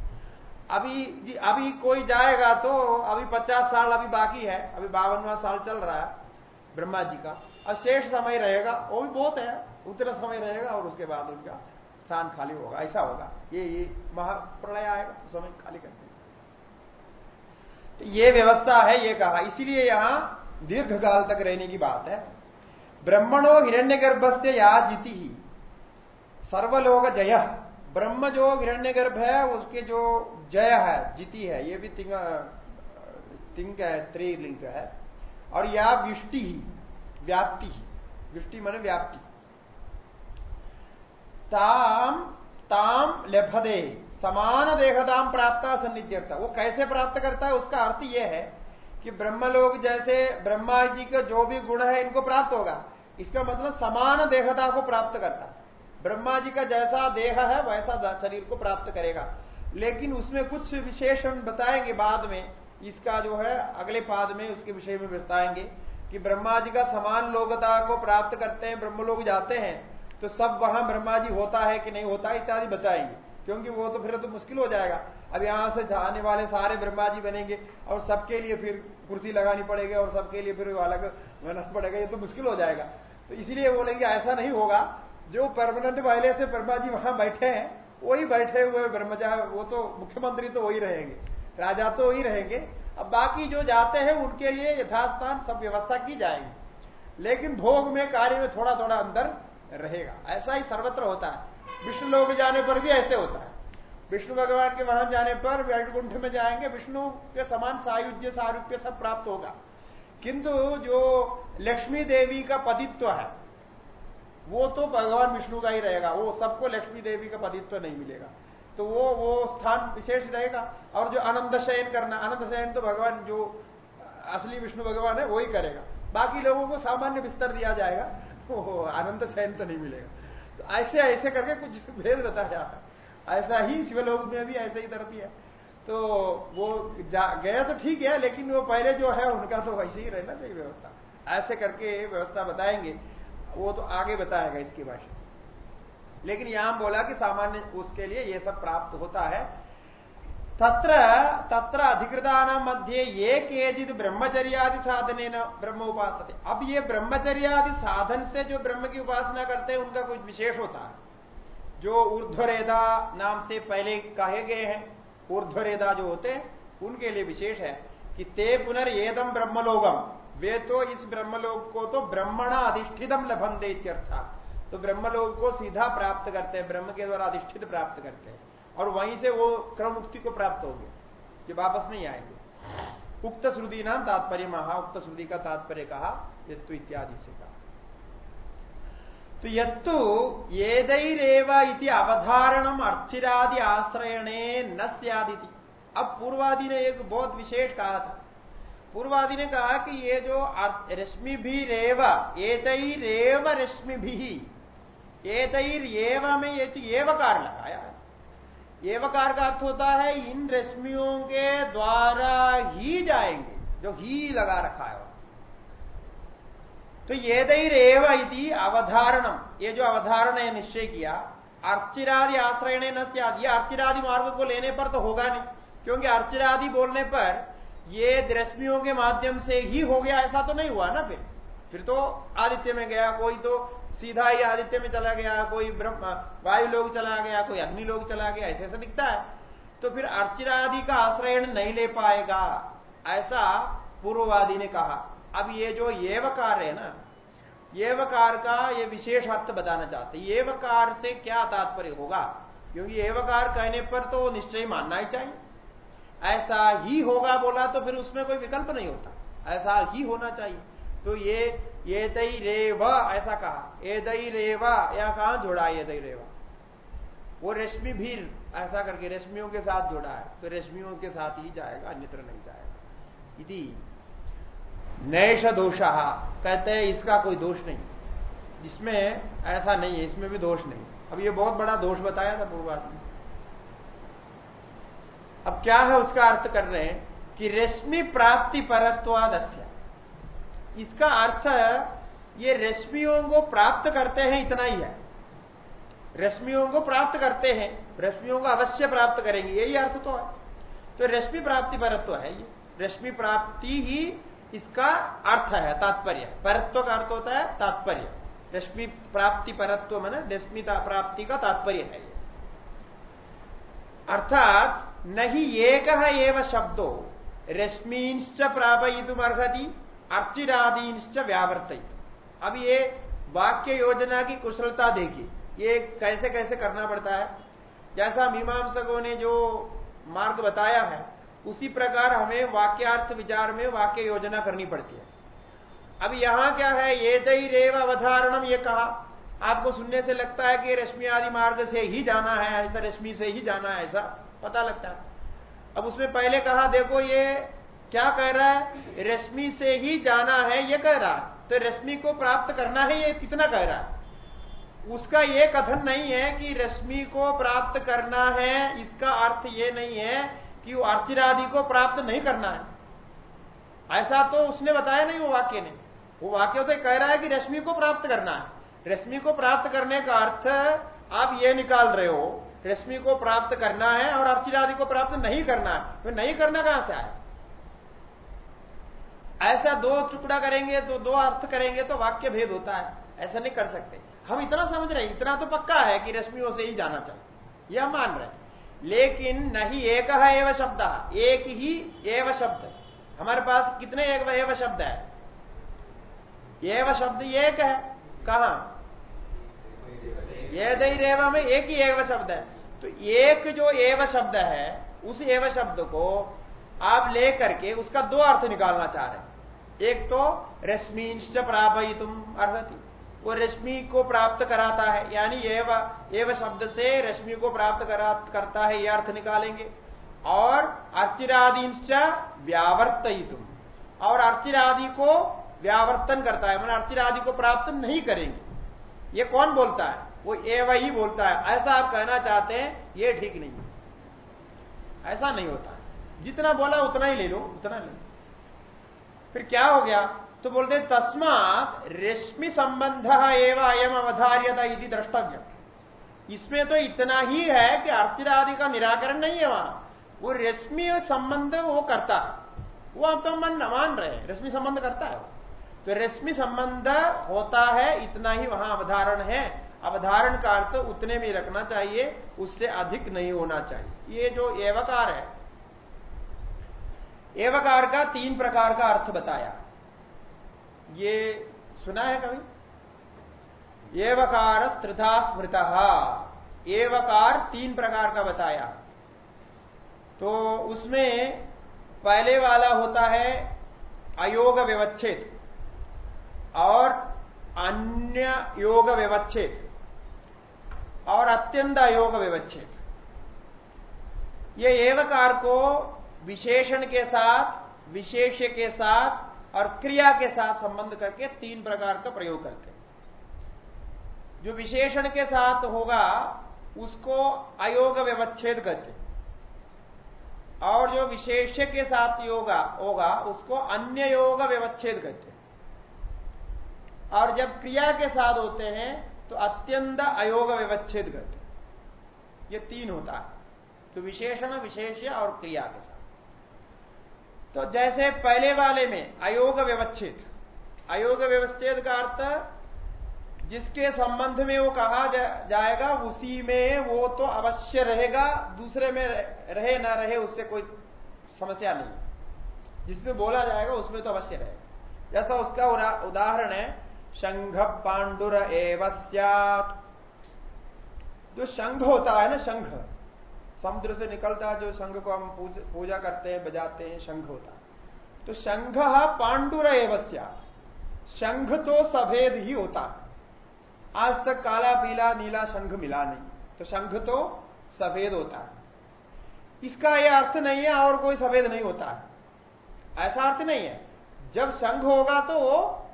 अभी जी, अभी कोई जाएगा तो अभी पचास साल अभी बाकी है, अभी बावनवा साल चल रहा है ब्रह्मा जी का। अब शेष समय रहेगा, वो भी बहुत है, उतना समय रहेगा और उसके बाद उनका स्थान खाली होगा, ऐसा होगा। ये ये महाप्रलय आएगा, समय खाली कर देगा तो ये व्यवस्था है, ये कहा। इसीलिए यहाँ दीर्घ काल तक रहने की बात है। ब्रह्मणो हिरण्य गर्भ से या जीती ही। सर्वलोक जय। ब्रह्म जो हिरण्य गर्भ है, उसके जो जय है, जीती है, ये भी तिंग तिंग है स्त्री लिंग है। और या विष्टि ही, व्याप्ति ही। विष्टि माने व्याप्ति। ताम ताम लेभदे। समान देहदाम प्राप्त सन्निध्यर्थ वो कैसे प्राप्त करता है? उसका अर्थ यह है कि ब्रह्म लोग जैसे ब्रह्मा जी का जो भी गुण है, इनको प्राप्त होगा। इसका मतलब समान देहता को प्राप्त करता। ब्रह्मा जी का जैसा देह है, वैसा शरीर को प्राप्त करेगा। लेकिन उसमें कुछ विशेषण बताएँगे बाद में। इसका जो है, अगले पाद में उसके विषय में बताएँगे कि ब्रह्मा जी का समान लोकता को प्राप्त करते हैं ब्रह्म लोग जाते हैं। तो सब वहाँ ब्रह्मा जी होता है कि नहीं होता इत्यादि बताएँगे। क्योंकि वो तो फिर तो मुश्किल हो जाएगा। अब यहाँ से जाने वाले सारे ब्रह्मा जी बनेंगे और सबके लिए फिर कुर्सी लगानी पड़ेगी और सबके लिए फिर अलग मेहनत पड़ेगा, ये तो मुश्किल हो जाएगा। तो इसलिए बोलेंगे ऐसा नहीं होगा। जो परमानेंट पहले से ब्रह्मा जी वहाँ बैठे हैं, वही बैठे हुए ब्रह्मजा वो तो मुख्यमंत्री तो वही रहेंगे। राजा तो वही रहेंगे। अब बाकी जो जाते हैं, उनके लिए यथास्थान सब व्यवस्था की जाएगी। लेकिन भोग में कार्य में थोड़ा थोड़ा अंदर रहेगा। ऐसा ही सर्वत्र होता है। विष्णु लोग जाने पर भी ऐसे होता है। विष्णु भगवान के वहाँ जाने पर वैकुंठ में जाएँगे, विष्णु के समान सायुज्य, सारूप्य सब प्राप्त होगा। किंतु जो लक्ष्मी देवी का पदित्व है, वो तो भगवान विष्णु का ही रहेगा। वो सबको लक्ष्मी देवी का पदित्व नहीं मिलेगा। तो वो वो स्थान विशेष रहेगा। और जो आनंद शयन करना, आनंद शयन तो भगवान जो असली विष्णु भगवान है, वो ही करेगा। बाकी लोगों को सामान्य बिस्तर दिया जाएगा। [laughs] वो आनंद शयन तो नहीं मिलेगा। तो ऐसे ऐसे करके कुछ [laughs] भेद बताया। ऐसा ही शिवलोक में भी ऐसे ही तरती है। तो वो गया तो ठीक है, लेकिन वो पहले जो है, उनका तो वैसे ही रहना चाहिए व्यवस्था। ऐसे करके व्यवस्था बताएँगे। वो तो आगे बताएगा इसकी भाषा लेकिन यहाँ बोला कि सामान्य उसके लिए ये सब प्राप्त होता है। तत्र तत्र अधिकृता मध्य ये केजित ब्रह्मचर्यादि साधने न ब्रह्म उपासते। अब ये ब्रह्मचर्यादि साधन से जो ब्रह्म की उपासना करते हैं, उनका कुछ विशेष होता है। जो ऊर्ध्वरेदा नाम से पहले कहे गए हैं, ऊर्ध्वरेदा जो होते हैं, उनके लिए विशेष है कि ते पुनर्दम ब्रह्मलोगम वे तो इस ब्रह्मलोक को तो ब्रह्मणा अधिष्ठितम लभंदे तो ब्रह्मलोक को सीधा प्राप्त करते हैं, ब्रह्म के द्वारा अधिष्ठित प्राप्त करते हैं। और वहीं से वो क्रम मुक्ति को प्राप्त हो गया, कि वापस नहीं आएँगे। उक्त श्रुति नाम तात्पर्य महा, उक्त श्रुति का तात्पर्य कहा, यत्तु इत्यादि से कहा। तो यत्तु येदैरेव इति अवधारणम अर्चिरादि आश्रयणे न सदिति अब पूर्वादि ने एक बहुत विशेष कहा था। पूर्वादि ने कहा कि ये जो रश्मि भी रेव एतैरेव रश्मि भी एतैर में ये तो एवकार लगाया। एवकार का अर्थ होता है, इन रश्मियों के द्वारा ही जाएँगे, जो ही लगा रखा है तो ये दैरेव इति अवधारणम। ये जो अवधारण है निश्चय किया। अर्चिरादि आश्रय ने न सियाद। ये अर्चिरादि मार्ग को लेने पर तो होगा नहीं, क्योंकि अर्चिरादि बोलने पर ये रश्मियों के माध्यम से ही हो गया, ऐसा तो नहीं हुआ ना फिर। फिर तो आदित्य में गया, कोई तो सीधा ही आदित्य में चला गया, कोई ब्रह्म, वायु लोग चला गया, कोई अग्नि लोग चला गया, ऐसे ऐसा दिखता है। तो फिर अर्चनादि का आश्रय नहीं ले पाएगा, ऐसा पूर्ववादी ने कहा। अब ये जो येवकार है ना, येवकार का ये विशेष अर्थ बताना चाहते येवकार से क्या तात्पर्य होगा? क्योंकि एवकार कहने पर तो निश्चय मानना ही चाहिए। ऐसा ही होगा बोला तो फिर उसमें कोई विकल्प नहीं होता। ऐसा ही होना चाहिए। तो ये ये दई रेवा ऐसा कहा। ए दई रेवा या कहा जोड़ा ये दई रेवा वो रेशमी भीर, ऐसा करके रेशमियों के साथ जोड़ा है तो रेशमियों के साथ ही जाएगा, अन्यत्र नहीं जाएगा। इति नैश दोष, कहते हैं इसका कोई दोष नहीं। जिसमें ऐसा नहीं है, इसमें भी दोष नहीं। अब ये बहुत बड़ा दोष बताया था पूर्वाद में। अब क्या है उसका अर्थ कर रहे हैं कि रेशमी प्राप्ति परत्वाद इसका अर्थ ये रश्मियों को प्राप्त करते हैं इतना ही है। रश्मियों को प्राप्त करते हैं, रश्मियों को अवश्य प्राप्त करेंगे, यही अर्थ तो है। तो रश्मि प्राप्ति परत्व है ये रश्मि प्राप्ति ही इसका अर्थ है, तात्पर्य। परत्व का अर्थ होता है तात्पर्य। रश्मि प्राप्ति परत्व मैंने रश्मि प्राप्ति का तात्पर्य है ये। अर्थात नहीं एक एवं शब्दो, रश्मींश्च प्रापयितुम अर्हति अर्चिरादींश्च व्यावर्तित अब ये वाक्य योजना की कुशलता देखिए, ये कैसे कैसे करना पड़ता है? जैसा मीमांसकों ने जो मार्ग बताया है, उसी प्रकार हमें वाक्यार्थ विचार में वाक्य योजना करनी पड़ती है। अब यहाँ क्या है? ये दई रेव अवधारणम ये कहा। आपको सुनने से लगता है कि रश्मि आदि मार्ग से ही जाना है, ऐसा रश्मि से ही जाना है, ऐसा पता लगता है। अब उसमें पहले कहा, देखो ये क्या कह रहा है? रश्मि से ही जाना है, ये कह रहा तो रश्मि को प्राप्त करना है, ये कितना कह रहा है। उसका ये कथन नहीं है कि रश्मि को प्राप्त करना है, इसका अर्थ ये नहीं है कि वो अर्चिरादि को प्राप्त नहीं करना है। ऐसा तो उसने बताया नहीं वो वाक्य ने। वो वाक्य तो कह रहा है कि रश्मि को प्राप्त करना है। रश्मि को प्राप्त करने का अर्थ, आप ये निकाल रहे हो, रश्मि को प्राप्त करना है और अर्चिरादि को प्राप्त नहीं करना है। तो नहीं करना कहाँ से आया? ऐसा दो टुकड़ा करेंगे तो दो अर्थ करेंगे तो वाक्य भेद होता है। ऐसा नहीं कर सकते। हम इतना समझ रहे हैं, इतना तो पक्का है कि रश्मियों से ही जाना चाहिए। यह मान रहे हैं। लेकिन नहीं एक है एवं शब्द। एक ही एवं शब्द। हमारे पास कितने एक एवं शब्द है? एवं शब्द एक है। कहा? ये दई रेवा में एक ही एवं शब्द है। तो एक जो एवं शब्द है, उस एवं शब्द को आप ले करके उसका दो अर्थ निकालना चाह रहे हैं। एक तो रश्मींश्च तुम अर्हति। वो रश्मि को प्राप्त कराता है यानी एव एव शब्द से रश्मि को प्राप्त करा, करता है यह अर्थ निकालेंगे। और अर्चिरादींश्च तुम और अर्चिरादि को व्यावर्तन करता है मैंने अर्चिरादि को प्राप्त नहीं करेंगे। ये कौन बोलता है? वो एव ही बोलता है। ऐसा आप कहना चाहते हैं ये ठीक नहीं ऐसा नहीं होता। जितना बोला उतना ही ले लो उतना ले फिर क्या हो गया? तो बोलते तस्मात रेशमी संबंध एवं अयम अवधार्यता यदि द्रष्टव्य इसमें तो इतना ही है कि अर्चिरादि का निराकरण नहीं है वहाँ। वो रेशमी संबंध वो करता है। वो आप तो मन मान रहे रेशमी संबंध करता है तो रेशमी संबंध होता है, इतना ही वहाँ अवधारण है। अवधारण का अर्थ उतने में रखना चाहिए, उससे अधिक नहीं होना चाहिए। ये जो एवकार है एवकार का तीन प्रकार का अर्थ बताया। ये सुना है कभी? एवकार स्त्रिधा स्मृत। एवकार तीन प्रकार का बताया। तो उसमें पहले वाला होता है अयोग व्यवच्छेद और अन्य योग व्यवच्छेद और अत्यंत अयोग व्यवच्छेद। ये एवकार को विशेषण के साथ, विशेष्य के साथ और क्रिया के साथ संबंध करके तीन प्रकार का प्रयोग करते हैं। जो विशेषण के साथ होगा, उसको अयोग व्यवच्छेद कहते और जो विशेष्य के साथ योगा होगा, उसको अन्य योग व्यवच्छेद कहते और जब क्रिया के साथ होते हैं तो अत्यंत अयोग व्यवच्छेद कहते ये तीन होता है। तो विशेषण, विशेष्य और क्रिया के साथ। तो जैसे पहले वाले में अयोग व्यवच्छेद अयोग व्यवच्छेद का अर्थ जिसके संबंध में वो कहा जा, जाएगा उसी में वो तो अवश्य रहेगा दूसरे में रहे ना रहे उससे कोई समस्या नहीं। जिसमें बोला जाएगा उसमें तो अवश्य रहेगा। जैसा उसका उदाहरण है शंघ पांडुर एवं जो शंघ होता है ना शंघ समुद्र से निकलता जो शंख को हम पूजा करते हैं, बजाते हैं, शंख होता है। तो शंख पांडुर एवस्या शंख तो सफ़ेद ही होता है। आज तक काला, पीला, नीला शंख मिला नहीं। तो शंख तो सफ़ेद होता है। इसका यह अर्थ नहीं है और कोई सफ़ेद नहीं होता है। ऐसा अर्थ नहीं है। जब शंख होगा तो वो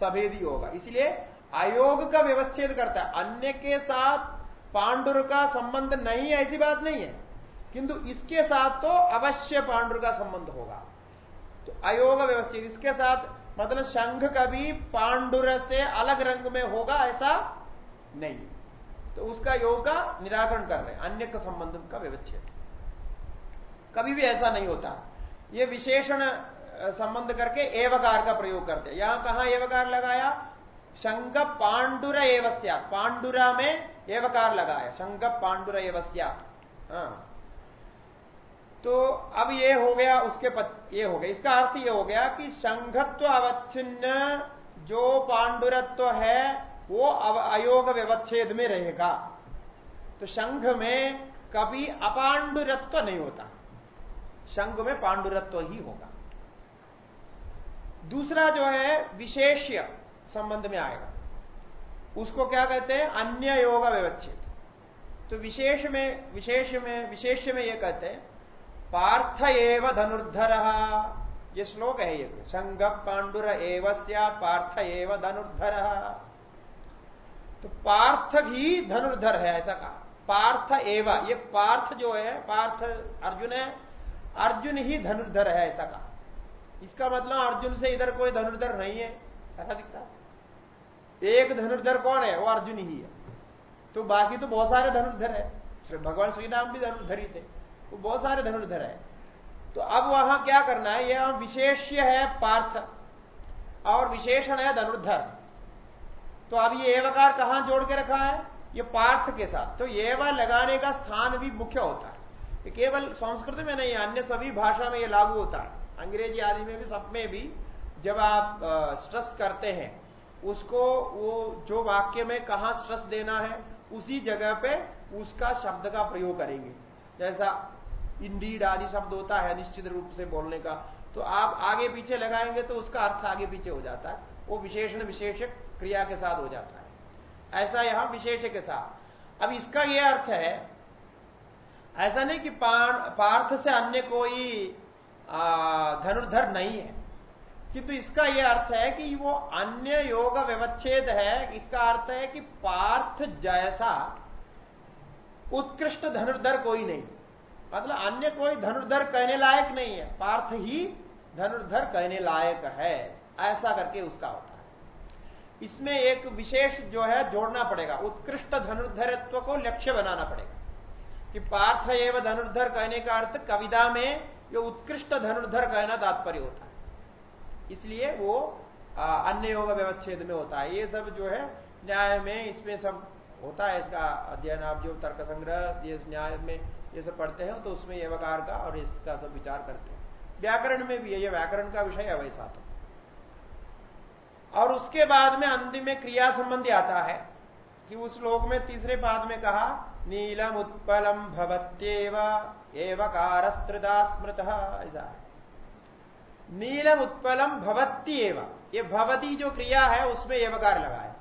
सफ़ेद ही होगा। इसलिए आयोग का व्यवस्थित करता है। अन्य के साथ पांडुर का संबंध नहीं है, ऐसी बात नहीं है। किंतु इसके साथ तो अवश्य पांडुर का संबंध होगा। तो अयोग व्यवस्थित, इसके साथ मतलब शंख कभी पांडुर से अलग रंग में होगा, ऐसा नहीं। तो उसका योग का निराकरण कर रहे अन्य का संबंध का व्यवस्थित कभी भी ऐसा नहीं होता। ये विशेषण संबंध करके एवकार का प्रयोग करते यहाँ कहा एवकार लगाया? शंख पांडुर एवस्या पांडुरा में एवकार लगा है शंख पांडुर एवस्या। हाँ। तो अब ये हो गया उसके पत, ये हो गया। इसका अर्थ ये हो गया कि संघत्व अवच्छिन्न जो पांडुरत्व है वो अयोग व्यवच्छेद में रहेगा। तो संघ में कभी अपांडुरत्व नहीं होता। संघ में पांडुरत्व ही होगा। दूसरा जो है विशेष्य संबंध में आएगा। उसको क्या कहते हैं? अन्य योग व्यवच्छेद तो विशेष में विशेष में विशेष में यह कहते हैं, पार्थ एव धनुर्धर। ये श्लोक है ये। संग पांडुर एव पार्थ एव धनुर्धर। तो पार्थ ही धनुर्धर है, ऐसा कहा। पार्थ एव, ये पार्थ जो है, पार्थ अर्जुन है, अर्जुन ही धनुर्धर है, ऐसा कहा। इसका मतलब अर्जुन से इधर कोई धनुर्धर नहीं है, ऐसा दिखता है। एक धनुर्धर कौन है? वो अर्जुन ही है। तो बाकी तो बहुत सारे धनुर्धर है। श्री भगवान श्री राम भी धनुर्धरी थे। वो बहुत सारे धनुर्धर है। तो अब वहाँ क्या करना है? यह विशेष्य है पार्थ। और विशेषण है धनुर्धर। तो अब ये एवकार कहाँ जोड़ के रखा है? ये पार्थ के साथ। तो एवा लगाने का स्थान भी मुख्य होता है। केवल संस्कृत में नहीं, अन्य सभी भाषा में ये लागू होता है। अंग्रेज़ी आदि में भी, सब में भी जब आप स्ट्रेस करते हैं उसको वो जो वाक्य में कहा स्ट्रेस देना है, उसी जगह पे उसका शब्द का प्रयोग करेंगे। जैसा इंडीड आदि शब्द होता है निश्चित रूप से बोलने का तो आप आगे पीछे लगाएँगे तो उसका अर्थ आगे पीछे हो जाता है। वो विशेषण विशेषक क्रिया के साथ हो जाता है। ऐसा यहाँ विशेष के साथ। अब इसका यह अर्थ है, ऐसा नहीं कि पार्थ से अन्य कोई धनुर्धर नहीं है। किंतु इसका यह अर्थ है कि वो अन्य योग व्यवच्छेद है, इसका अर्थ है कि पार्थ जैसा उत्कृष्ट धनुर्धर कोई नहीं। मतलब अन्य कोई धनुर्धर कहने लायक नहीं है, पार्थ ही धनुर्धर कहने लायक है। ऐसा करके उसका होता है। इसमें एक विशेष जो है, जोड़ना पड़ेगा। उत्कृष्ट धनुर्धरत्व को लक्ष्य बनाना पड़ेगा। कि पार्थ एवं धनुर्धर कहने का अर्थ कविता में ये उत्कृष्ट धनुर्धर कहना तात्पर्य होता है। इसलिए वो अन्य योग व्यवच्छेद में होता है। ये सब जो है, न्याय में इसमें सब होता है। इसका अध्ययन आप जो तर्क संग्रह, ये न्याय में ये सब पढ़ते हैं तो उसमें एवकार का और इसका सब विचार करते हैं। व्याकरण में भी है, ये व्याकरण का विषय है वैसा तो और उसके बाद में अंतिम में क्रिया संबंधी आता है कि उस श्लोक में तीसरे पाद में कहा नीलम उत्पलम भवत्येव एवकार स्मृत, ऐसा है। नीलम उत्पलम भवती एवं। ये भवती जो क्रिया है, उसमें एवकार लगा है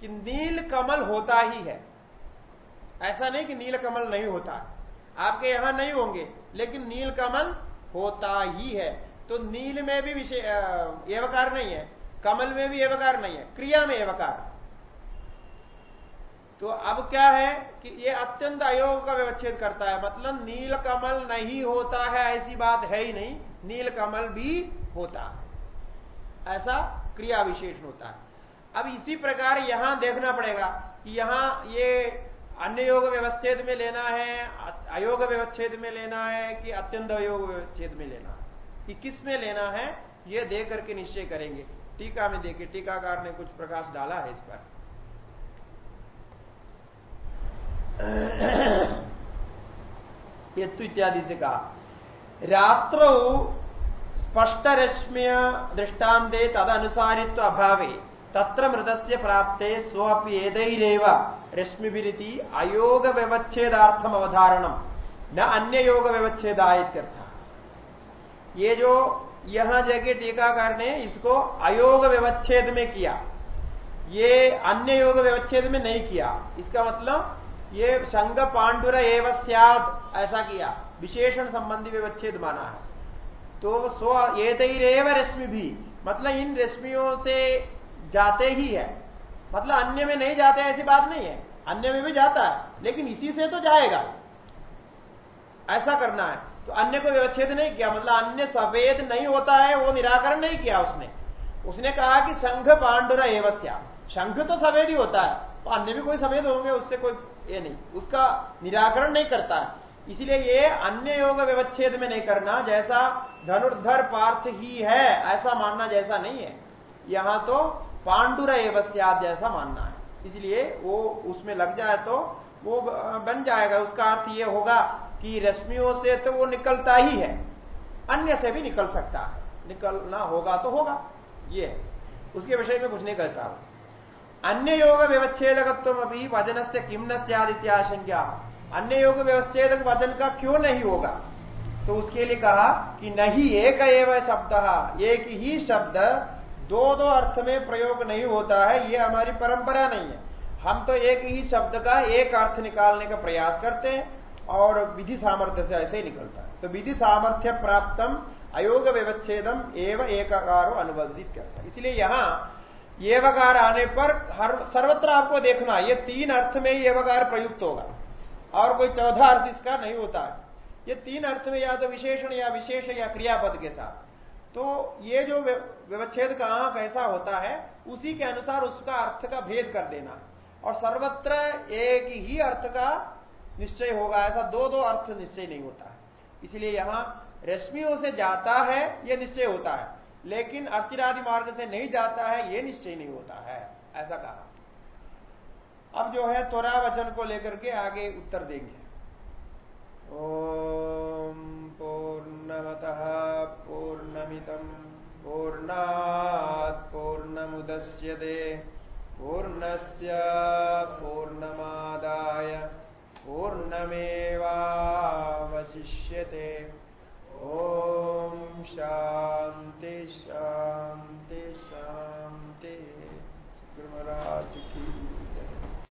कि नील कमल होता ही है। ऐसा नहीं कि नील कमल नहीं होता आपके यहाँ नहीं होंगे, लेकिन नील कमल होता ही है। तो नील में भी विषय एवकार नहीं है। कमल में भी एवकार नहीं है। क्रिया में एवकार तो अब क्या है कि ये अत्यंत अयोग का व्यवच्छेद करता है। मतलब नील कमल नहीं होता है, ऐसी बात है ही नहीं। नील कमल भी होता है। ऐसा क्रिया विशेष होता है। अब इसी प्रकार यहाँ देखना पड़ेगा कि यहाँ ये अन्य योग व्यवस्थेद में लेना है अयोग व्यवच्छेद में लेना है कि अत्यंत अयोग व्यवच्छेद में लेना है। कि किसमें लेना है, ये दे करके निश्चय करेंगे। टीका में देखिए, टीकाकार ने कुछ प्रकाश डाला है इस पर। [coughs] इत्यादि से कहा। रात्रो स्पष्ट रश्मिय दृष्टान्ते तद अनुसारित्व अभावे तत्र मृतस्य प्राप्ते स्वपि एदैरेव रश्मिभिरीति अयोग व्यवच्छेदार्थम अवधारणम न अन्य योग व्यवच्छेदाय ये जो यहाँ जगह टीकाकार ने इसको अयोग व्यवच्छेद में किया ये अन्य योग व्यवच्छेद में नहीं किया इसका मतलब ये संग पांडुर एवं ऐसा किया विशेषण संबंधी व्यवच्छेद माना है। तो स्व ये रश्मि भी मतलब इन रश्मियों से जाते ही है। मतलब अन्य में नहीं जाते ऐसी बात नहीं है। अन्य में भी जाता है, लेकिन इसी से तो जाएगा। ऐसा करना है। तो अन्य को व्यवच्छेद नहीं किया मतलब अन्य सवेद नहीं होता है, वो निराकरण नहीं किया उसने। उसने कहा कि संघ पांडुर एवस्या। शंख तो सवेद ही होता है। तो अन्य भी कोई सवेद होंगे, उससे कोई ये नहीं। उसका निराकरण नहीं करता है। इसलिए ये अन्य योग व्यवच्छेद में नहीं करना, जैसा धनुर्धर पार्थ ही है, ऐसा मानना जैसा नहीं है। यहाँ तो पांडुर एवस्याद जैसा मानना है। इसलिए वो उसमें लग जाए तो वो बन जाएगा। उसका अर्थ ये होगा कि रश्मियों से तो वो निकलता ही है। अन्य से भी निकल सकता है। निकलना होगा तो होगा। ये उसके विषय में कुछ नहीं कहता। हूँ अन्य योग व्यवच्छेदकत्व अभी वज़न से किम नस्यादित्याशंका अन्य योग व्यवच्छेदक वज़न का क्यों नहीं होगा? तो उसके लिए कहा कि नहीं एक एवं शब्द, एक ही शब्द दो दो अर्थ में प्रयोग नहीं होता है, ये हमारी परंपरा नहीं है। हम तो एक ही शब्द का एक अर्थ निकालने का प्रयास करते हैं और विधि सामर्थ्य से ऐसे ही निकलता है। तो विधि सामर्थ्य प्राप्तम अयोग व्यवच्छेदम, एवं एकाकारो अनुबंधित करता है। इसलिए यहाँ एवकार आने पर हर, सर्वत्र आपको देखना, ये तीन अर्थ में ही एवकार प्रयुक्त होगा। और कोई चौथा अर्थ इसका नहीं होता है। ये तीन अर्थ में या तो विशेषण या विशेष या क्रियापद के साथ। तो ये जो व्यवच्छेद कहाँ कैसा होता है, उसी के अनुसार उसका अर्थ का भेद कर देना। और सर्वत्र एक ही अर्थ का निश्चय होगा, ऐसा दो दो अर्थ निश्चय नहीं होता है। इसलिए यहाँ रश्मियों से जाता है यह निश्चय होता है। लेकिन अर्चिरादि मार्ग से नहीं जाता है यह निश्चय नहीं होता है, ऐसा कहा। अब जो है त्वरा वचन को लेकर के आगे उत्तर देंगे। ओम पूर्णमतः पूर्णमितम् पूर्णात् पूर्णमुदस्यते, पूर्णस्य पूर्णमादाय, पूर्णमेवावशिष्यते। ॐ शान्ति शान्ति शान्ति गुरुमहाराज की